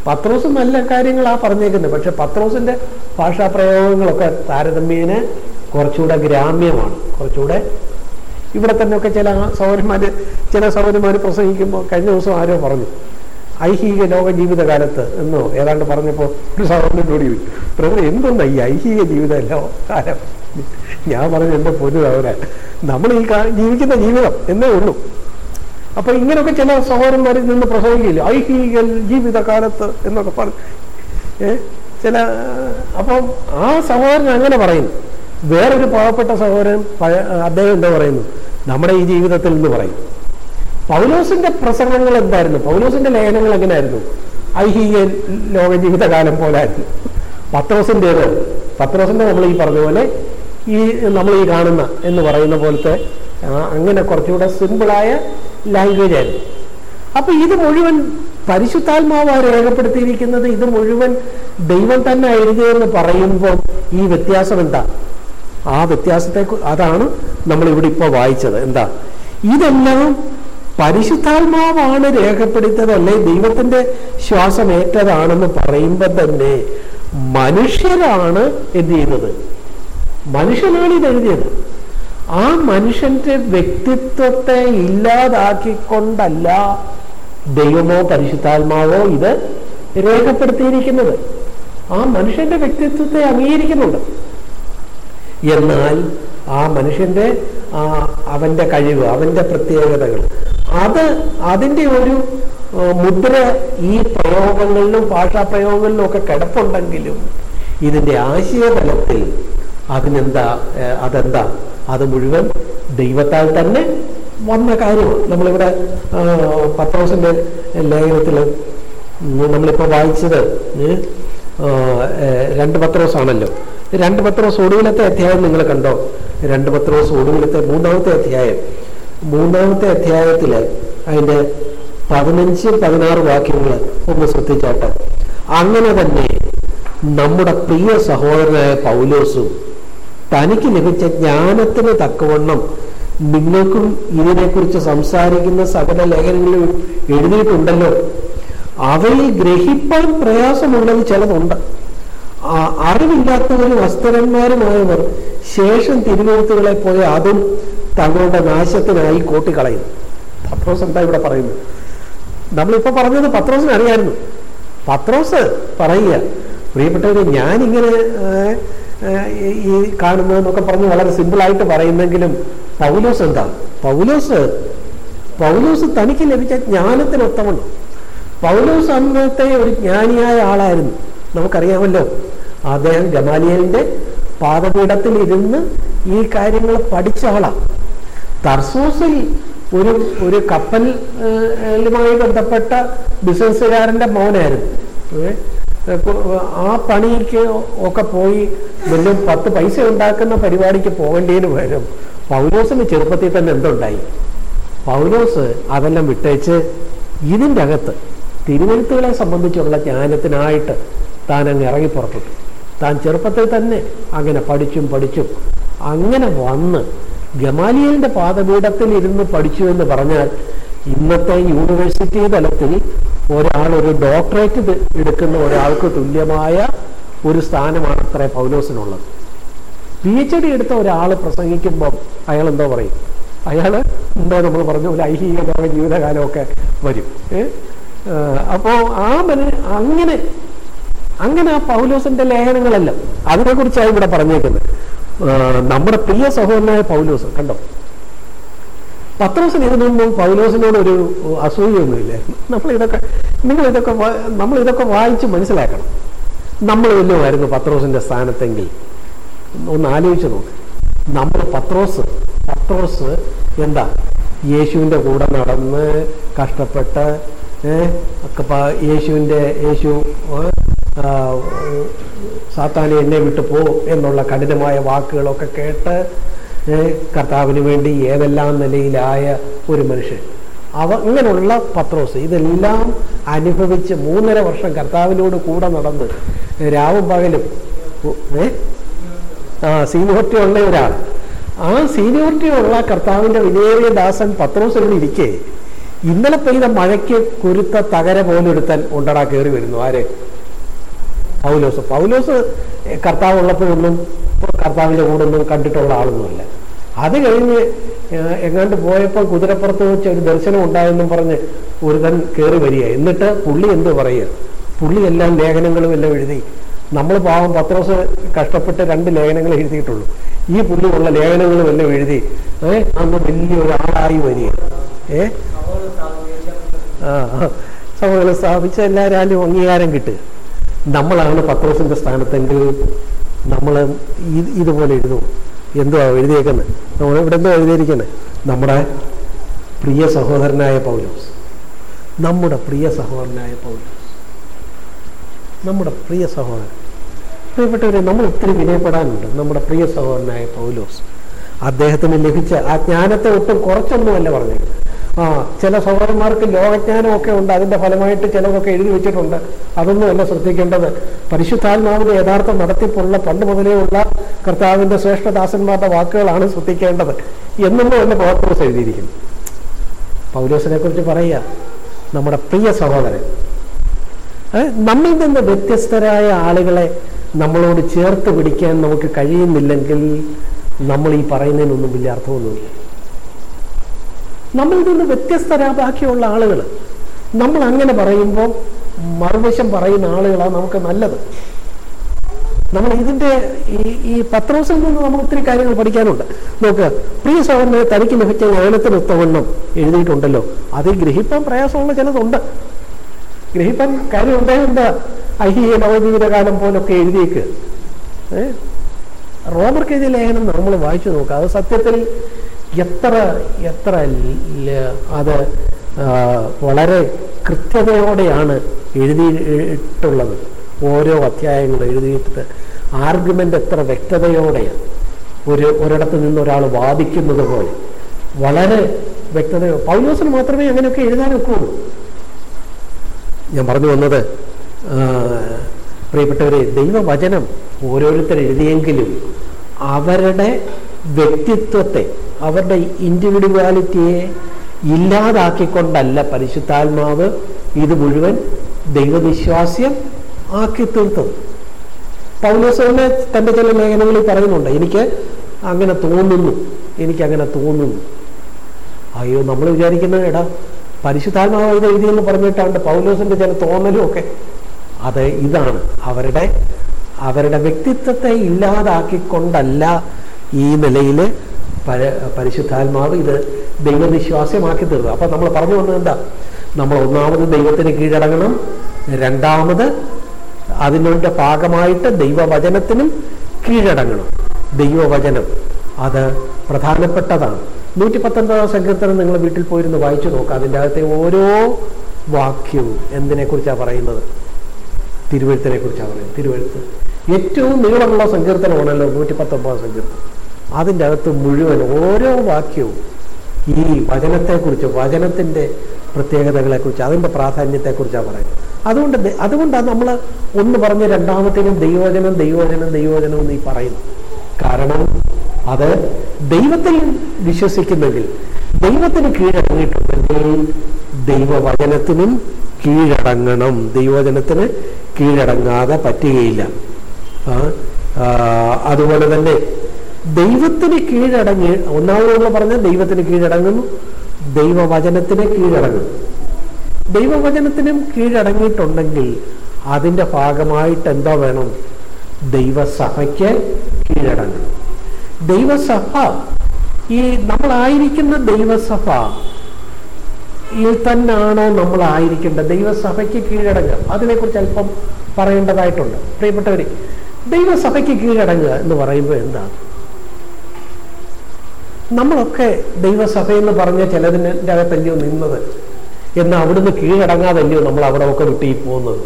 പത്രോസ് നല്ല കാര്യങ്ങളാണ് പറഞ്ഞേക്കുന്നത് പക്ഷെ പത്രോസിന്റെ ഭാഷാ പ്രയോഗങ്ങളൊക്കെ താരതമ്യേന കുറച്ചുകൂടെ ഗ്രാമ്യമാണ്. കുറച്ചുകൂടെ ഇവിടെ തന്നെയൊക്കെ ചില സൗരന്മാര് ചില സൗരന്മാർ പ്രസംഗിക്കുമ്പോൾ കഴിഞ്ഞ ദിവസം ആരോ പറഞ്ഞു ഐഹിക ലോക ജീവിതകാലത്ത് എന്നോ ഏതാണ്ട് പറഞ്ഞപ്പോൾ ഒരു ചോദിച്ചു പ്രഭു എന്തൊന്നാ ഈ ഐഹിക ജീവിത കാലം ഞാൻ പറഞ്ഞു എന്റെ പൊന്നു സഹോദരൻ നമ്മൾ ഈ ജീവിക്കുന്ന ജീവിതം എന്നേ ഉള്ളൂ. അപ്പൊ ഇങ്ങനെയൊക്കെ ചില സഹോദരന്മാരിൽ നിന്ന് പ്രസംഗിക്കില്ല? ഐഹിക ജീവിതകാലത്ത് എന്നൊക്കെ പറഞ്ഞു ചില അപ്പം ആ സഹോദരൻ അങ്ങനെ പറയുന്നു. വേറൊരു പാവപ്പെട്ട സഹോദരൻ അദ്ദേഹം എന്താ പറയുന്നു? നമ്മുടെ ഈ ജീവിതത്തിൽ എന്ന് പറയും പൗലോസിന്റെ പ്രസംഗങ്ങൾ എന്തായിരുന്നു? പൗലോസിന്റെ ലേഖനങ്ങൾ എങ്ങനെയായിരുന്നു? ഐഹിക ലോക ജീവിതകാലം പോലായിരുന്നു. പത്രോസിന്റെത് പത്രോസിന്റെ നമ്മൾ ഈ പറഞ്ഞ പോലെ ഈ നമ്മൾ ഈ കാണുന്ന എന്ന് പറയുന്ന പോലത്തെ അങ്ങനെ കുറച്ചുകൂടെ സിമ്പിളായ ലാംഗ്വേജ് ആയിരുന്നു. അപ്പൊ ഇത് മുഴുവൻ പരിശുദ്ധാത്മാവ് രേഖപ്പെടുത്തിയിരിക്കുന്നത് ഇത് മുഴുവൻ ദൈവം തന്നെ എഴുതിയെന്ന് പറയുമ്പോൾ ഈ വ്യത്യാസം എന്താ? ആ വ്യത്യാസത്തെ അതാണ് നമ്മൾ ഇവിടെ ഇപ്പോൾ വായിച്ചത്. എന്താ? ഇതെല്ലാം പരിശുദ്ധാത്മാവാണ് രേഖപ്പെടുത്തിയത് അല്ലെ? ദൈവത്തിന്റെ ശ്വാസം ഏറ്റതാണെന്ന് പറയുമ്പോൾ തന്നെ മനുഷ്യരാണ് എന്ത് ചെയ്യുന്നത്? മനുഷ്യനാണ് ഇത് എഴുതിയത് ആ മനുഷ്യന്റെ വ്യക്തിത്വത്തെ ഇല്ലാതാക്കിക്കൊണ്ടല്ല ദൈവമോ പരിശുദ്ധാത്മാവോ ഇത് രേഖപ്പെടുത്തിയിരിക്കുന്നത്. ആ മനുഷ്യന്റെ വ്യക്തിത്വത്തെ അംഗീകരിക്കുന്നുണ്ട്. എന്നാൽ ആ മനുഷ്യന്റെ ആ അവന്റെ കഴിവ് അവന്റെ പ്രത്യേകതകൾ അത് അതിന്റെ ഒരു മുദ്ര ഈ പ്രയോഗങ്ങളിലും ഭാഷാ പ്രയോഗങ്ങളിലും ഒക്കെ കിടപ്പുണ്ടെങ്കിലും ഇതിന്റെ ആശയതലത്തിൽ അതിനെന്താ അതെന്താ? അത് മുഴുവൻ ദൈവത്താൽ തന്നെ വന്ന കാര്യമാണ് നമ്മളിവിടെ പത്രോസിന്റെ ലേഖനത്തിൽ നമ്മളിപ്പോൾ വായിച്ചത് രണ്ട് പത്രോസാണല്ലോ. രണ്ട് പത്രോസ് ഒടുവിലത്തെ അധ്യായം നിങ്ങൾ കണ്ടോ? രണ്ട് പത്രോസ് ഒടുവിലത്തെ മൂന്നാമത്തെ അധ്യായം. മൂന്നാമത്തെ അധ്യായത്തിൽ അതിന്റെ പതിനഞ്ച് പതിനാറ് വാക്യങ്ങൾ ഒന്ന് ശ്രദ്ധിച്ചാട്ടെ. അങ്ങനെ തന്നെ നമ്മുടെ പ്രിയ സഹോദരനായ പൗലോസും തനിക്ക് ലഭിച്ച ജ്ഞാനത്തിന് തക്കവണ്ണം നിങ്ങൾക്കും ഇതിനെക്കുറിച്ച് സംസാരിക്കുന്ന സകല ലേഖനങ്ങളിലും എഴുതിയിട്ടുണ്ടല്ലോ. അവയിൽ ഗ്രഹിപ്പാൻ പ്രയാസമുള്ളത് ചിലതുണ്ട്. അറിവില്ലാത്തവരും വസ്ത്രന്മാരുമായവർ ശേഷം തിരുവഴുത്തുകളെ പോലെ അതും തങ്ങളുടെ നാശത്തിനായി കൂട്ടിക്കളയും. പത്രോസ് എന്താ ഇവിടെ പറയുന്നത്? നമ്മളിപ്പോ പറഞ്ഞത് പത്രോസിന് അറിയായിരുന്നു. പത്രോസ് പറയുക പ്രിയപ്പെട്ടവര് ഞാനിങ്ങനെ ഈ- കാണുന്നതെന്നൊക്കെ പറഞ്ഞ് വളരെ സിമ്പിളായിട്ട് പറയുന്നെങ്കിലും പൗലോസ് എന്താ? പൗലോസ് പൗലോസ് തനിക്ക് ലഭിച്ച ജ്ഞാനത്തിനൊത്തമാണ് പൗലോസ് അന്നത്തെ ഒരു ജ്ഞാനിയായ ആളായിരുന്നു. നമുക്കറിയാമല്ലോ അദ്ദേഹം ഗമാലിയലിന്റെ പാദപീഠത്തിൽ ഇരുന്ന് ഈ കാര്യങ്ങൾ പഠിച്ച ആളാണ് തർസൂസിൽ ഒരു ഒരു കപ്പലുമായി ബന്ധപ്പെട്ട ബിസിനസ്സുകാരന്റെ മോനായിരുന്നു? ആ പണിക്ക് ഒക്കെ പോയി വലിയ പത്ത് പൈസ ഉണ്ടാക്കുന്ന പരിപാടിക്ക് പോകേണ്ടതിന് പകരം പൗലോസിന് ചെറുപ്പത്തിൽ തന്നെ എന്തുണ്ടായി? പൗലോസ് അതെല്ലാം വിട്ടേച്ച് ഇതിന്റെ അകത്ത് തിരുവഴുത്തുകളെ സംബന്ധിച്ചുള്ള ജ്ഞാനത്തിനായിട്ട് താൻ അങ്ങ് ഇറങ്ങി പുറപ്പെട്ടു. താൻ ചെറുപ്പത്തിൽ തന്നെ അങ്ങനെ പഠിച്ചും പഠിച്ചും അങ്ങനെ വന്ന് ഗമാലിയലിന്റെ പാതപീഠത്തിൽ ഇരുന്ന് പഠിച്ചു എന്ന് പറഞ്ഞാൽ ഇന്നത്തെ യൂണിവേഴ്സിറ്റി തലത്തിൽ ഒരാൾ ഒരു ഡോക്ടറേറ്റ് എടുക്കുന്ന ഒരാൾക്ക് തുല്യമായ ഒരു സ്ഥാനമാണ് അത്ര പൗലോസിനുള്ളത്. പി എച്ച് ഡി എടുത്ത ഒരാൾ പ്രസംഗിക്കുമ്പം അയാൾ എന്തോ പറയും? അയാൾ എന്താ നമ്മൾ പറഞ്ഞ ഒരു ഐഹികമായ ജീവിതകാലമൊക്കെ വരും. അപ്പോൾ ആ, മന അങ്ങനെ അങ്ങനെ ആ പൗലോസിന്റെ ലേഖനങ്ങളെല്ലാം അതിനെക്കുറിച്ചാണ് ഇവിടെ പറഞ്ഞേക്കുന്നത്. നമ്മുടെ പ്രിയ സഹോദരനായ പൗലോസ് കണ്ടോ? പത്രോസിന് ഇതിനൊന്നും പൗലോസിനോട് ഒരു നിങ്ങൾ ഇതൊക്കെ നമ്മൾ ഇതൊക്കെ വായിച്ച് മനസ്സിലാക്കണം. നമ്മൾ വല്ലതുമായിരുന്നു പത്രോസിന്റെ സ്ഥാനത്തെങ്കിൽ. ഒന്ന് ആലോചിച്ച് നോക്ക്. നമ്മൾ പത്രോസ് പത്രോസ് എന്താ? യേശുവിന്റെ കൂടെ നടന്ന് കഷ്ടപ്പെട്ട് യേശുവിന്റെ യേശു സാത്താനെ എന്നെ വിട്ടു പോ എന്നുള്ള കഠിനമായ വാക്കുകളൊക്കെ കേട്ട് കർത്താവിന് വേണ്ടി ഏതെല്ലാം നിലയിലായ ഒരു മനുഷ്യൻ. അവ ഇങ്ങനെയുള്ള പത്രോസ് ഇതെല്ലാം അനുഭവിച്ച് മൂന്നര വർഷം കർത്താവിനോട് കൂടെ നടന്ന് രാവും പകലും ഏ? ആ സീനിയോറിറ്റി ഉള്ള ഒരാൾ. ആ സീനിയോറിറ്റി ഉള്ള കർത്താവിന്റെ വിനേറിയ ദാസൻ പത്രോസ് ഇരിക്കെ. ഇന്നലെ പെയ്ത മഴയ്ക്ക് കുരുത്ത തകര പോലൊരുത്തൻ ഉണ്ടടാ കയറി വരുന്നു. ആര്? പൗലോസ്. പൗലോസ് കർത്താവ് ഉള്ളപ്പോഴൊന്നും കർത്താവിന്റെ കൂടെ ഒന്നും കണ്ടിട്ടുള്ള ആളൊന്നുമല്ല. അത് കഴിഞ്ഞ് എങ്ങാണ്ട് പോയപ്പോൾ കുതിരപ്പുറത്ത് വെച്ച് ഒരു ദർശനം ഉണ്ടായെന്നും പറഞ്ഞ് ഒരുതൻ കയറി വരിക. എന്നിട്ട് പുള്ളി എന്ത് പറയുക? പുള്ളി എല്ലാം ലേഖനങ്ങളും എല്ലാം എഴുതി. നമ്മൾ പാവം പത്ത് ദിവസം കഷ്ടപ്പെട്ട് രണ്ട് ലേഖനങ്ങൾ എഴുതിയിട്ടുള്ളൂ. ഈ പുള്ളി ഉള്ള ലേഖനങ്ങളും എല്ലാം എഴുതി ഏഹ് അന്ന് വലിയ ഒരാളായി വരിക. ഏ? ആ സഭകൾ സ്ഥാപിച്ച എല്ലാവരും അംഗീകാരം കിട്ടുക. നമ്മളാണ് പത്രോസിന്റെ സ്ഥാനത്തെങ്കിൽ നമ്മൾ ഇതുപോലെ എഴുതും. എന്തുവാ എഴുതിയേക്കുന്നത് നമ്മൾ ഇവിടെ എന്തോ എഴുതിയിരിക്കുന്നത് നമ്മുടെ പ്രിയ സഹോദരനായ പൗലോസ്. നമ്മുടെ പ്രിയ സഹോദരനായ പൗലോസ്. നമ്മുടെ പ്രിയ സഹോദരൻ. പ്രിയപ്പെട്ടവരെ നമ്മൾ ഒത്തിരി വിനയപ്പെടാനുണ്ട്. നമ്മുടെ പ്രിയ സഹോദരനായ പൗലോസ്. അദ്ദേഹത്തിന് ലഭിച്ച ആ ജ്ഞാനത്തെ ഒട്ടും കുറച്ചൊന്നുമല്ല പറഞ്ഞത് ആ ചില സഹോദരന്മാർക്ക് ലോകജ്ഞാനമൊക്കെ ഉണ്ട്. അതിന്റെ ഫലമായിട്ട് ചിലതൊക്കെ എഴുതി വെച്ചിട്ടുണ്ട്. അതൊന്നുമല്ല ശ്രദ്ധിക്കേണ്ടത്. പരിശുദ്ധാത്മാവിന്റെ യഥാർത്ഥ നടത്തിപ്പുള്ള പണ്ട് മുതലേയുള്ള ഉള്ള കർത്താവിന്റെ ശ്രേഷ്ഠദാസന്മാരുടെ വാക്കുകളാണ് ശ്രദ്ധിക്കേണ്ടത്. എന്നൊന്നും അല്ല പൗലോസ് എഴുതിയിരിക്കുന്നു. പൗലോസിനെ കുറിച്ച് പറയുക നമ്മുടെ പ്രിയ സഹോദരൻ നമ്മിൽ നിന്ന് വ്യത്യസ്തരായ ആളുകളെ നമ്മളോട് ചേർത്ത് പിടിക്കാൻ നമുക്ക് കഴിയുന്നില്ലെങ്കിൽ നമ്മൾ ഈ പറയുന്നതിനൊന്നും വലിയ അർത്ഥമൊന്നുമില്ല. നമ്മിൽ നിന്ന് വ്യത്യസ്തരാ ബാക്കിയുള്ള ആളുകൾ നമ്മൾ അങ്ങനെ പറയുമ്പോൾ മറുവശം പറയുന്ന ആളുകളാണ് നമുക്ക് നല്ലത്. നമ്മൾ ഇതിന്റെ ഈ ഈ പത്രോസിൽ നിന്ന് നമുക്ക് ഒത്തിരി കാര്യങ്ങൾ പഠിക്കാനുണ്ട്. നോക്ക് പ്രിയ സഹോദരനെ തനിക്ക് ലഭിച്ച ജ്ഞാനത്തിന് ഒത്തവണ്ണം എഴുതിയിട്ടുണ്ടല്ലോ. അതിൽ ഗ്രഹിപ്പാൻ പ്രയാസമുള്ള ചിലതുണ്ട്. ഗ്രഹിപ്പാൻ കാര്യം എന്താ? ഐഹിക നവജീവിതകാലം പോലൊക്കെ എഴുതിയേക്ക്. റോമർക്കെതിരെ ലേഖനം നമ്മൾ വായിച്ചു നോക്കുക അത് സത്യത്തിൽ എത്ര എത്ര അത് വളരെ കൃത്യതയോടെയാണ് എഴുതിയിട്ടുള്ളത്. ഓരോ അധ്യായങ്ങൾ എഴുതിയിട്ട് ആർഗ്യുമെന്റ് എത്ര വ്യക്തതയോടെയാണ്. ഒരു ഒരിടത്ത് നിന്ന് ഒരാൾ വാദിക്കുന്നത് പോലെ. വളരെ വ്യക്തത പൗലോസിന് മാത്രമേ അങ്ങനെയൊക്കെ എഴുതാനൊക്കുള്ളൂ ഞാൻ പറഞ്ഞു വന്നത് പ്രിയപ്പെട്ടവരെ ദൈവവചനം ഓരോരുത്തർ എഴുതിയെങ്കിലും അവരുടെ വ്യക്തിത്വത്തെ അവരുടെ ഇൻഡിവിജ്വാലിറ്റിയെ ഇല്ലാതാക്കിക്കൊണ്ടല്ല പരിശുദ്ധാത്മാവ് ഇത് മുഴുവൻ ദൈവവിശ്വാസ്യം ആക്കി തീർത്തത്. പൗലോസ് തന്നെ തന്റെ ചില ലേഖനങ്ങളിൽ പറയുന്നുണ്ട് എനിക്ക് അങ്ങനെ തോന്നുന്നു എനിക്കങ്ങനെ തോന്നുന്നു. അയ്യോ നമ്മൾ വിചാരിക്കുന്നത് എടാ പരിശുദ്ധാത്മാവ് ഇത് എഴുതിയെന്ന് പറഞ്ഞിട്ടാണ്ട് പൗലോസിന്റെ ചില തോന്നലും ഒക്കെ. അത് ഇതാണ്. അവരുടെ അവരുടെ വ്യക്തിത്വത്തെ ഇല്ലാതാക്കിക്കൊണ്ടല്ല ഈ നിലയിൽ പര- പരിശുദ്ധാത്മാവ് ഇത് ദൈവവിശ്വാസ്യമാക്കി തീർന്നു. അപ്പം നമ്മൾ പറഞ്ഞു വന്നത് എന്താ? നമ്മൾ ഒന്നാമത് ദൈവത്തിന് കീഴടങ്ങണം. രണ്ടാമത് അതിനുള്ള ഭാഗമായിട്ട് ദൈവവചനത്തിനും കീഴടങ്ങണം. ദൈവവചനം. അത് പ്രധാനപ്പെട്ടതാണ്. നൂറ്റി പത്തൊൻപതാം സങ്കീർത്തനം നിങ്ങൾ വീട്ടിൽ പോയിരുന്ന് വായിച്ചു നോക്കുക അതിന്റെ അകത്തെ ഓരോ വാക്യവും എന്തിനെ കുറിച്ചാണ് പറയുന്നത്? തിരുവഴുത്തിനെ കുറിച്ചാണ് പറയുന്നത്. തിരുവഴുത്ത്. ഏറ്റവും നീളമുള്ള സങ്കീർത്തനമാണല്ലോ നൂറ്റി പത്തൊമ്പതാം സങ്കീർത്തനം. അതിന്റെ അകത്ത് മുഴുവൻ ഓരോ വാക്യവും ഈ വചനത്തെക്കുറിച്ച് വചനത്തിന്റെ പ്രത്യേകതകളെക്കുറിച്ച് അതിന്റെ പ്രാധാന്യത്തെക്കുറിച്ചാണ് പറയുന്നത്. അതുകൊണ്ട് അതുകൊണ്ടാണ് നമ്മൾ ഒന്ന് പറഞ്ഞ് രണ്ടാമത്തേനും ദൈവവചനം ദൈവവചനം ദൈവവചനം എന്ന് ഈ പറയുന്നു കാരണം അത് ദൈവത്തിൽ വിശ്വസിക്കുന്നെങ്കിൽ ദൈവത്തിന് കീഴടങ്ങിയിട്ടുണ്ടെങ്കിൽ ദൈവവചനത്തിനും കീഴടങ്ങണം. ദൈവവചനത്തിന് കീഴടങ്ങാതെ പറ്റുകയില്ല. അതുപോലെ തന്നെ ദൈവത്തിന് കീഴടങ്ങി ഒന്നാമത് പറഞ്ഞ ദൈവത്തിന് കീഴടങ്ങുന്നു ദൈവവചനത്തിന് കീഴടങ്ങുന്നു. ദൈവവചനത്തിനും കീഴടങ്ങിയിട്ടുണ്ടെങ്കിൽ അതിന്റെ ഭാഗമായിട്ട് എന്താ വേണം? ദൈവസഭയ്ക്ക് കീഴടങ്ങണം ദൈവസഭ ഈ നമ്മളായിരിക്കുന്ന ദൈവസഭ ഈ തന്നെയാണോ നമ്മളായിരിക്കേണ്ടത്? ദൈവസഭയ്ക്ക് കീഴടങ്ങുക അതിനെക്കുറിച്ച് അല്പം പറയേണ്ടതായിട്ടുണ്ട്. പ്രിയപ്പെട്ടവരെ ദൈവസഭയ്ക്ക് കീഴടങ്ങുക എന്ന് പറയുമ്പോൾ എന്താണ് നമ്മളൊക്കെ ദൈവസഭയെന്ന് പറഞ്ഞ ചിലതിന്റെ അകത്തല്ലയോ നിന്നത്. എന്നാൽ അവിടുന്ന് കീഴടങ്ങാതല്ലയോ നമ്മൾ അവിടെ ഒക്കെ വിട്ടി പോകുന്നത്.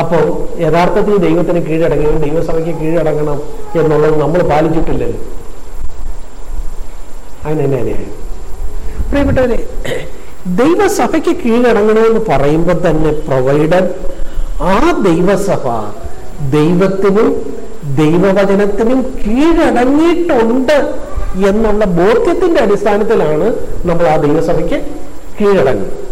അപ്പോൾ യഥാർത്ഥത്തിൽ ദൈവത്തിന് കീഴടങ്ങണം ദൈവസഭയ്ക്ക് കീഴടങ്ങണം എന്നുള്ളത് നമ്മൾ പാലിച്ചിട്ടില്ലല്ലോ. അങ്ങനെ തന്നെയാണ് പ്രിയപ്പെട്ടവരെ ദൈവസഭയ്ക്ക് കീഴടങ്ങണമെന്ന് പറയുമ്പോൾ തന്നെ പ്രൊവൈഡർ ആ ദൈവസഭ ദൈവത്തിനും ദൈവവചനത്തിനും കീഴടങ്ങിയിട്ടുണ്ട് എന്നുള്ള ബോധ്യത്തിന്റെ അടിസ്ഥാനത്തിലാണ് നമ്മൾ ആ ദൈവസഭയ്ക്ക് കീഴടങ്ങുന്നത്.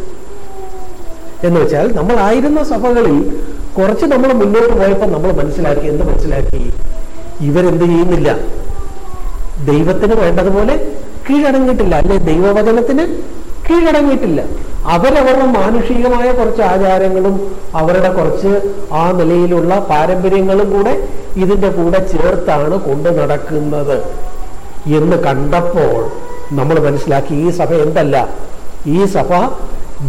എന്ന് വെച്ചാൽ നമ്മളായിരുന്ന സഭകളിൽ കുറച്ച് നമ്മൾ മുന്നോട്ട് പോയപ്പോൾ നമ്മൾ മനസ്സിലാക്കി എന്ത് മനസ്സിലാക്കി? ഇവരെന്ത് ചെയ്യുന്നില്ല? ദൈവത്തിന് വേണ്ടതുപോലെ കീഴടങ്ങിയിട്ടില്ല. അല്ലെ? ദൈവവചനത്തിന് കീഴടങ്ങിയിട്ടില്ല. അവരവരുടെ മാനുഷികമായ കുറച്ച് ആചാരങ്ങളും അവരുടെ കുറച്ച് ആ നിലയിലുള്ള പാരമ്പര്യങ്ങളും കൂടെ ഇതിന്റെ കൂടെ ചേർത്താണ് കൊണ്ടു നടക്കുന്നത്. എന്ന് കണ്ടപ്പോൾ നമ്മൾ മനസ്സിലാക്കി ഈ സഭ എന്തല്ല? ഈ സഭ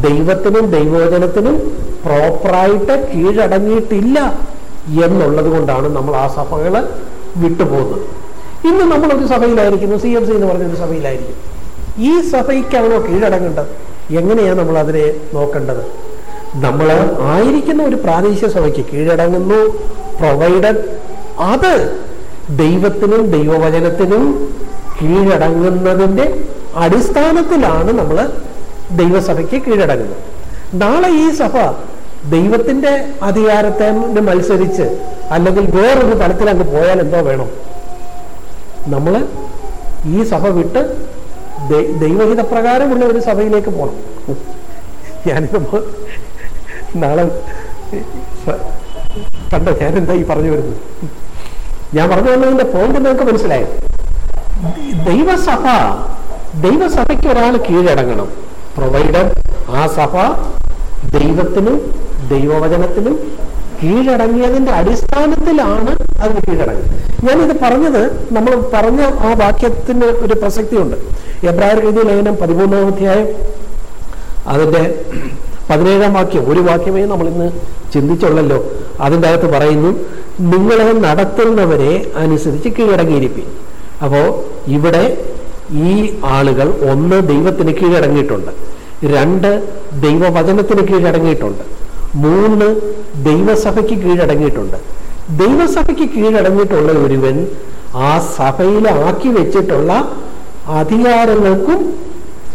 ദൈവത്തിനും ദൈവോചനത്തിനും പ്രോപ്പറായിട്ട് കീഴടങ്ങിയിട്ടില്ല എന്നുള്ളത് കൊണ്ടാണ് നമ്മൾ ആ സഭകൾ വിട്ടുപോകുന്നത്. ഇന്ന് നമ്മളൊരു സഭയിലായിരിക്കുന്നു സി എം സി എന്ന് പറഞ്ഞൊരു സഭയിലായിരിക്കും. ഈ സഭയ്ക്കാണോ കീഴടങ്ങേണ്ടത് എങ്ങനെയാണ് നമ്മൾ അതിനെ നോക്കേണ്ടത്? നമ്മൾ ആയിരിക്കുന്ന ഒരു പ്രാദേശിക സഭയ്ക്ക് കീഴടങ്ങുന്നു പ്രൊവൈഡഡ് അത് ദൈവത്തിനും ദൈവവചനത്തിനും കീഴടങ്ങുന്നതിന്റെ അടിസ്ഥാനത്തിലാണ് നമ്മൾ ദൈവസഭയ്ക്ക് കീഴടങ്ങുന്നത്. നാളെ ഈ സഭ ദൈവത്തിന്റെ അധികാരത്തെ മത്സരിച്ച് അല്ലെങ്കിൽ വേറൊരു തലത്തിൽ അങ്ങ് പോയാൽ എന്തോ വേണം? നമ്മൾ ഈ സഭ വിട്ട് ദൈവഹിതപ്രകാരമുള്ള ഒരു സഭയിലേക്ക് പോകണം ഞാനിപ്പോ നാളെ കണ്ടോ ഞാനെന്താ ഈ പറഞ്ഞു വരുന്നത്? ഞാൻ പറഞ്ഞു വന്നതിന്റെ പോയിന്റ് നിങ്ങൾക്ക് മനസ്സിലായത് ദൈവസഭ ദൈവസഭയ്ക്ക് ഒരാൾ കീഴടങ്ങണം. പ്രൊവൈഡർ ആ സഭ ദൈവത്തിനും ദൈവവചനത്തിനും കീഴടങ്ങിയതിന്റെ അടിസ്ഥാനത്തിലാണ് അതിന് കീഴടങ്ങുന്നത്. ഞാനിത് പറഞ്ഞത് നമ്മൾ പറഞ്ഞ ആ വാക്യത്തിന് ഒരു പ്രസക്തിയുണ്ട്. എബ്രായർ എഴുതിയ ലേഖനം പതിമൂന്നാം അധ്യായം അതിന്റെ പതിനേഴാം വാക്യം. ഒരു വാക്യമേ നമ്മൾ ഇന്ന് ചിന്തിച്ചുള്ളല്ലോ. അതിന്റെ അകത്ത് പറയുന്നു നിങ്ങളെ നടത്തുന്നവരെ അനുസരിച്ച് കീഴടങ്ങിയിരിക്കും അപ്പോൾ ഇവിടെ ഈ ആളുകൾ ഒന്ന് ദൈവത്തിന് കീഴടങ്ങിയിട്ടുണ്ട്. രണ്ട് ദൈവവചനത്തിന് കീഴടങ്ങിയിട്ടുണ്ട്. മൂന്ന് ദൈവസഭയ്ക്ക് കീഴടങ്ങിയിട്ടുണ്ട്. ദൈവസഭയ്ക്ക് കീഴടങ്ങിയിട്ടുള്ള ഒരുവൻ ആ സഭയിൽ ആക്കി വെച്ചിട്ടുള്ള അധികാരങ്ങൾക്കും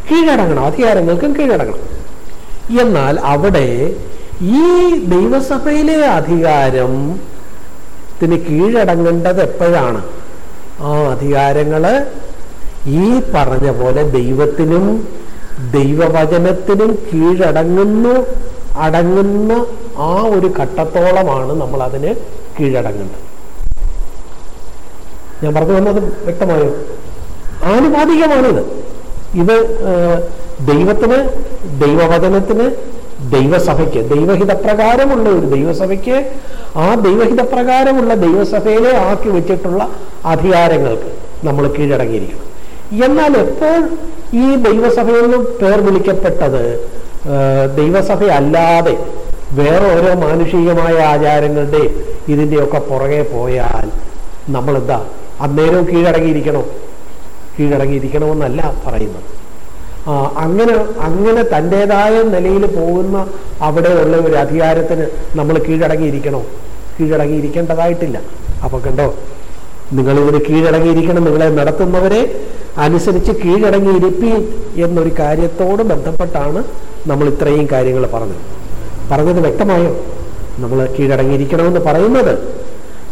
കീഴടങ്ങണം അധികാരങ്ങൾക്കും കീഴടങ്ങണം. എന്നാൽ അവിടെ ഈ ദൈവസഭയിലെ അധികാരം ത്തിന് കീഴടങ്ങേണ്ടത് എപ്പോഴാണ്? ആ അധികാരങ്ങൾ ഈ പറഞ്ഞ പോലെ ദൈവത്തിനും ദൈവവചനത്തിനും കീഴടങ്ങുന്നു അടങ്ങുന്ന ആ ഒരു ഘട്ടത്തോളമാണ് നമ്മൾ അതിന് കീഴടങ്ങുന്നത് ഞാൻ പറഞ്ഞു വന്നത് വ്യക്തമായോ? ആനുപാതികമാണിത്. ഇത് ദൈവത്തിന് ദൈവവചനത്തിന് ദൈവസഭയ്ക്ക് ദൈവഹിതപ്രകാരമുള്ള ഒരു ദൈവസഭയ്ക്ക് ആ ദൈവഹിതപ്രകാരമുള്ള ദൈവസഭയിലെ ആക്കി വെച്ചിട്ടുള്ള അധികാരങ്ങൾക്ക് നമ്മൾ കീഴടങ്ങിയിരിക്കണം. എന്നാൽ എപ്പോൾ ഈ ദൈവസഭയിൽ നിന്ന് പേർ വിളിക്കപ്പെട്ടത്? ആ, ദൈവസഭ അല്ലാതെ വേറെ ഓരോ മാനുഷികമായ ആചാരങ്ങളുടെ ഇതിന്റെയൊക്കെ പുറകെ പോയാൽ നമ്മളെന്താ? അന്നേരവും കീഴടങ്ങിയിരിക്കണോ? കീഴടങ്ങിയിരിക്കണമെന്നല്ല പറയുന്നത്. അങ്ങനെ അങ്ങനെ തന്റെതായ നിലയിൽ പോകുന്ന അവിടെയുള്ള ഒരു അധികാരത്തിന് നമ്മൾ കീഴടങ്ങിയിരിക്കണോ? കീഴടങ്ങിയിരിക്കേണ്ടതായിട്ടില്ല. അപ്പൊ കണ്ടോ? നിങ്ങൾ ഇതിന് കീഴടങ്ങിയിരിക്കണം നിങ്ങളെ നടത്തുന്നവരെ അനുസരിച്ച് കീഴടങ്ങിയിരിപ്പീൻ എന്നൊരു കാര്യത്തോട് ബന്ധപ്പെട്ടാണ് നമ്മൾ ഇത്രയും കാര്യങ്ങൾ പറഞ്ഞത്. പറഞ്ഞത് വ്യക്തമായോ? നമ്മൾ കീഴടങ്ങിയിരിക്കണമെന്ന് പറയുന്നത്.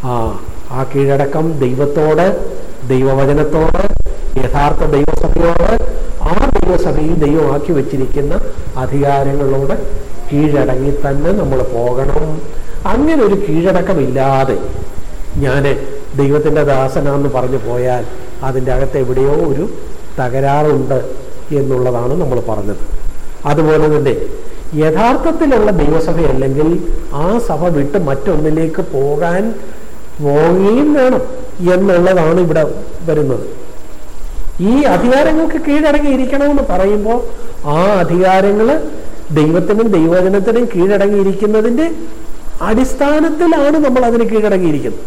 ആ ആ കീഴടക്കം ദൈവത്തോട് ദൈവവചനത്തോട് യഥാർത്ഥ ദൈവസഭയോട് ആ ദൈവസഭയിൽ ദൈവമാക്കി വെച്ചിരിക്കുന്ന അധികാരങ്ങളോട് കീഴടങ്ങി തന്നെ നമ്മൾ പോകണം. അങ്ങനെ ഒരു കീഴടക്കമില്ലാതെ ഞാൻ ദൈവത്തിന്റെ ദാസനാന്ന് പറഞ്ഞു പോയാൽ അതിന്റെ അകത്ത് എവിടെയോ ഒരു തകരാറുണ്ട് എന്നുള്ളതാണ് നമ്മൾ പറഞ്ഞത്. അതുപോലെ തന്നെ യഥാർത്ഥത്തിലുള്ള ദൈവസഭയല്ലെങ്കിൽ ആ സഭ വിട്ട് മറ്റൊന്നിലേക്ക് പോകാൻ പോവുകയും വേണം എന്നുള്ളതാണ് ഇവിടെ വരുന്നത്. ഈ അധികാരങ്ങൾക്ക് കീഴടങ്ങിയിരിക്കണമെന്ന് പറയുമ്പോൾ ആ അധികാരങ്ങൾ ദൈവത്തിനും ദൈവജനത്തിനും കീഴടങ്ങിയിരിക്കുന്നതിന്റെ അടിസ്ഥാനത്തിലാണ് നമ്മൾ അതിന് കീഴടങ്ങിയിരിക്കുന്നത്.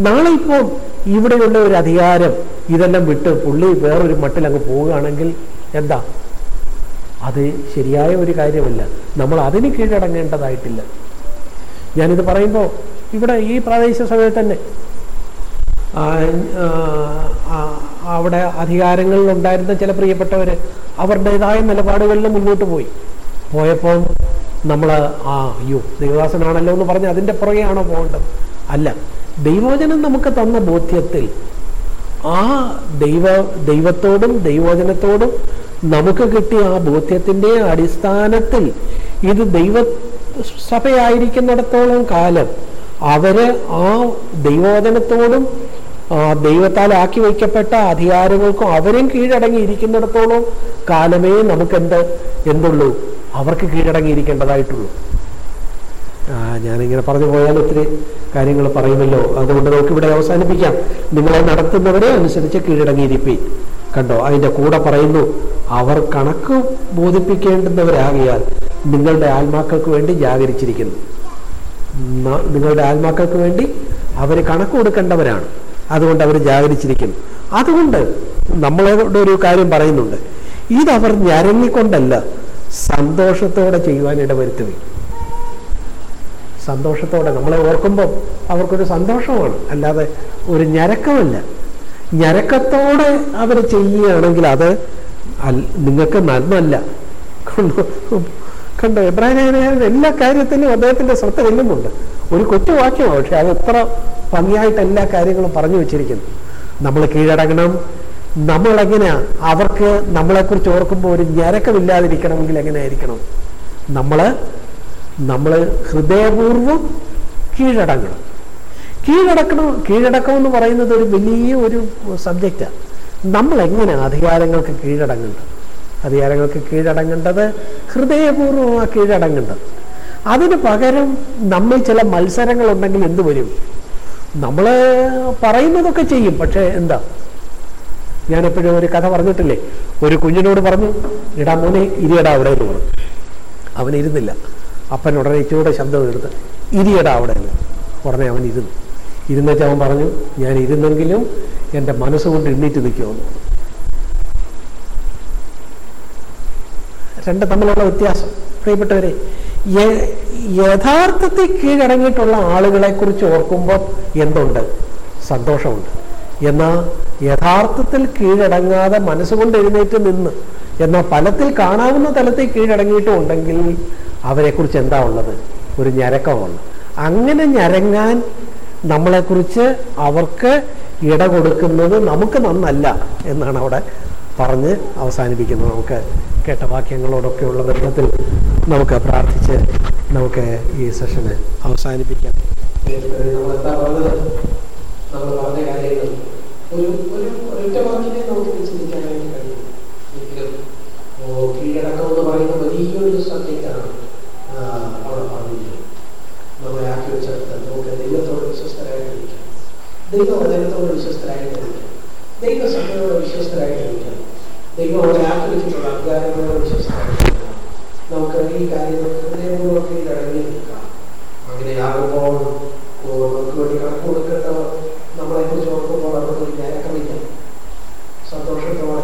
നാളെ ഇപ്പോൾ ഇവിടെയുള്ള ഒരു അധികാരം ഇതെല്ലാം വിട്ട് പുള്ളി വേറൊരു മട്ടിൽ അങ്ങ് പോവുകയാണെങ്കിൽ എന്താ? അത് ശരിയായ ഒരു കാര്യമല്ല. നമ്മൾ അതിന് കീഴടങ്ങേണ്ടതായിട്ടില്ല. ഞാനിത് പറയുമ്പോൾ ഇവിടെ ഈ പ്രാദേശിക സഭയിൽ തന്നെ അവിടെ അധികാരങ്ങളിലുണ്ടായിരുന്ന ചില പ്രിയപ്പെട്ടവർ അവരുടേതായ നിലപാടുകളിൽ മുന്നോട്ട് പോയി. പോയപ്പോൾ നമ്മൾ ആ അയ്യോ ദൈവദാസനാണല്ലോ എന്ന് പറഞ്ഞ് അതിന്റെ പുറകെയാണോ പോകേണ്ടത്? അല്ല ദൈവോചനം നമുക്ക് തന്ന ബോധ്യത്തിൽ ആ ദൈവ ദൈവത്തോടും ദൈവവചനത്തോടും നമുക്ക് കിട്ടിയ ആ ബോധ്യത്തിന്റെ അടിസ്ഥാനത്തിൽ ഇത് ദൈവ സഭയായിരിക്കുന്നിടത്തോളം കാലം അവർ ആ ദൈവവചനത്തോടും ദൈവത്താൽ ആക്കി വയ്ക്കപ്പെട്ട അധികാരങ്ങൾക്കും അവരും കീഴടങ്ങിയിരിക്കുന്നിടത്തോളം കാലമേ നമുക്കെന്ത് എന്തുള്ളൂ? അവർക്ക് കീഴടങ്ങിയിരിക്കേണ്ടതായിട്ടുള്ളൂ. ഞാനിങ്ങനെ പറഞ്ഞു പോയാൽ ഒത്തിരി കാര്യങ്ങൾ പറയുമല്ലോ. അതുകൊണ്ട് നമുക്ക് ഇവിടെ അവസാനിപ്പിക്കാം. നിങ്ങളെ നടത്തുന്നവരെ അനുസരിച്ച് കീഴടങ്ങിയിരിപ്പി. കണ്ടോ അതിന്റെ കൂടെ പറയുന്നു അവർ കണക്ക് ബോധിപ്പിക്കേണ്ടുന്നവരാകിയാൽ നിങ്ങളുടെ ആത്മാക്കൾക്ക് വേണ്ടി ജാഗരിച്ചിരിക്കുന്നു. നിങ്ങളുടെ ആത്മാക്കൾക്ക് വേണ്ടി അവർ കണക്ക് കൊടുക്കേണ്ടവരാണ്. അതുകൊണ്ട് അവർ ജാഗരിച്ചിരിക്കുന്നു. അതുകൊണ്ട് നമ്മളോട് ഒരു കാര്യം പറയുന്നുണ്ട്. ഇതവർ ഞരങ്ങിക്കൊണ്ടല്ല സന്തോഷത്തോടെ ചെയ്യുവാൻ ഇടവരുത്തുകയും സന്തോഷത്തോടെ നമ്മളെ ഓർക്കുമ്പോൾ അവർക്കൊരു സന്തോഷമാണ്. അല്ലാതെ ഒരു ഞരക്കമല്ല. ഞരക്കത്തോടെ അവർ ചെയ്യുകയാണെങ്കിൽ അത് നിങ്ങൾക്ക് നന്മല്ല. കണ്ടോ? എബ്രാഹിം എല്ലാ കാര്യത്തിലും അദ്ദേഹത്തിന്റെ ശ്രദ്ധ ചെല്ലുന്നുണ്ട്. ഒരു കൊച്ചു വാക്യമാണ് പക്ഷെ അത് എത്ര ഭംഗിയായിട്ട് എല്ലാ കാര്യങ്ങളും പറഞ്ഞു വെച്ചിരിക്കുന്നു. നമ്മൾ കീഴടങ്ങണം. നമ്മളെങ്ങനെയാ അവർക്ക് നമ്മളെക്കുറിച്ച് ഓർക്കുമ്പോൾ ഒരു ഞരക്കമില്ലാതിരിക്കണമെങ്കിൽ എങ്ങനെയായിരിക്കണം? നമ്മൾ നമ്മൾ ഹൃദയപൂർവം കീഴടങ്ങണം. കീഴടക്കണം കീഴടക്കം എന്ന് പറയുന്നത് ഒരു വലിയ ഒരു സബ്ജക്റ്റാണ് നമ്മൾ എങ്ങനെ അധികാരങ്ങൾക്ക് കീഴടങ്ങേണ്ടത്? അധികാരങ്ങൾക്ക് കീഴടങ്ങേണ്ടത് ഹൃദയപൂർവമാണ് കീഴടങ്ങേണ്ടത്. അതിന് പകരം നമ്മൾ ചില മത്സരങ്ങളുണ്ടെങ്കിൽ എന്ത് വരും? നമ്മൾ പറയുന്നതൊക്കെ ചെയ്യും പക്ഷേ എന്താ? ഞാനെപ്പോഴും ഒരു കഥ പറഞ്ഞിട്ടില്ലേ? ഒരു കുഞ്ഞിനോട് പറഞ്ഞു ഇടാ മോനെ ഇരിയടാ അവിടെ എന്ന് പറഞ്ഞു. അവൻ ഇരുന്നില്ല. അപ്പൻ ഉടനെ ഇച്ചിരൂടെ ശബ്ദം എടുത്ത് ഇരിയടാ അവിടെ നിന്ന് ഉടനെ അവൻ ഇരുന്നു. ഇരുന്നേച്ച് അവൻ പറഞ്ഞു ഞാൻ ഇരുന്നെങ്കിലും എന്റെ മനസ്സുകൊണ്ട് എണ്ണീറ്റ് നിൽക്കുമെന്ന്. രണ്ട് തമ്മിലുള്ള വ്യത്യാസം. പ്രിയപ്പെട്ടവരെ യഥാർത്ഥത്തിൽ കീഴടങ്ങിയിട്ടുള്ള ആളുകളെ കുറിച്ച് ഓർക്കുമ്പോൾ എന്തുണ്ട്? സന്തോഷമുണ്ട്. എന്നാൽ യഥാർത്ഥത്തിൽ കീഴടങ്ങാതെ മനസ്സുകൊണ്ട് എഴുന്നേറ്റ് നിന്ന് എന്നാൽ ഫലത്തിൽ കാണാവുന്ന തലത്തിൽ കീഴടങ്ങിയിട്ടും ഉണ്ടെങ്കിൽ അവരെക്കുറിച്ച് എന്താ ഉള്ളത്? ഒരു ഞരക്കമാണ് അങ്ങനെ ഞരങ്ങാൻ നമ്മളെക്കുറിച്ച് അവർക്ക് ഇട കൊടുക്കുന്നത് നമുക്ക് നന്നല്ല എന്നാണ് അവിടെ പറഞ്ഞ് അവസാനിപ്പിക്കുന്നത്. നമുക്ക് കേട്ട വാക്യങ്ങളോടൊക്കെയുള്ള ബന്ധത്തിൽ നമുക്ക് പ്രാർത്ഥിച്ച് നമുക്ക് ഈ സെഷന് അവസാനിപ്പിക്കാം. നമ്മൾ പറഞ്ഞ കാര്യങ്ങൾ ഒരു ഒരു ഒരൊറ്റ വാക്കിനെ നമുക്ക് ചിന്തിക്കാനായിട്ട് കഴിയും. കീഴടക്കം എന്ന് പറയുന്ന വലിയൊരു സബ്ജക്റ്റാണ് അവിടെ പറഞ്ഞിരിക്കുന്നത് നമ്മളെ ആക്കി വെച്ചെടുത്ത് നമുക്ക് ദൈവത്തോട് വിശ്വസ്തരായിട്ടിരിക്കാം ദൈവവചനത്തോട് വിശ്വസ്തരായിട്ടിരിക്കാം ദൈവസഭയോട് വിശ്വസ്തരായിട്ടിരിക്കാം ദൈവം അവിടെ ആക്കി വെച്ചിട്ടുള്ള അധികാരങ്ങളോട് വിശ്വസ്തരായിട്ടിരിക്കാം നമുക്ക് ഈ കാര്യങ്ങൾ ഹൃദയപൂർവം കീഴടങ്ങി നിൽക്കാം അങ്ങനെയാകുമ്പോൾ ഓ, നമുക്ക് വേണ്ടി കണക്ക് കൊടുക്കേണ്ടവർ നമ്മളെ കുറിച്ച് ഓർക്കുമ്പോൾ അവർക്ക് ഒരു ഞരക്കമില്ല. സന്തോഷത്തോടെ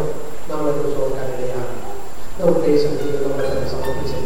നമ്മളെ കുറിച്ച് ഓർക്കാനിടയാണ് നമുക്ക് ഈ സംഗീതം നമ്മളെ തന്നെ സമർപ്പിച്ച്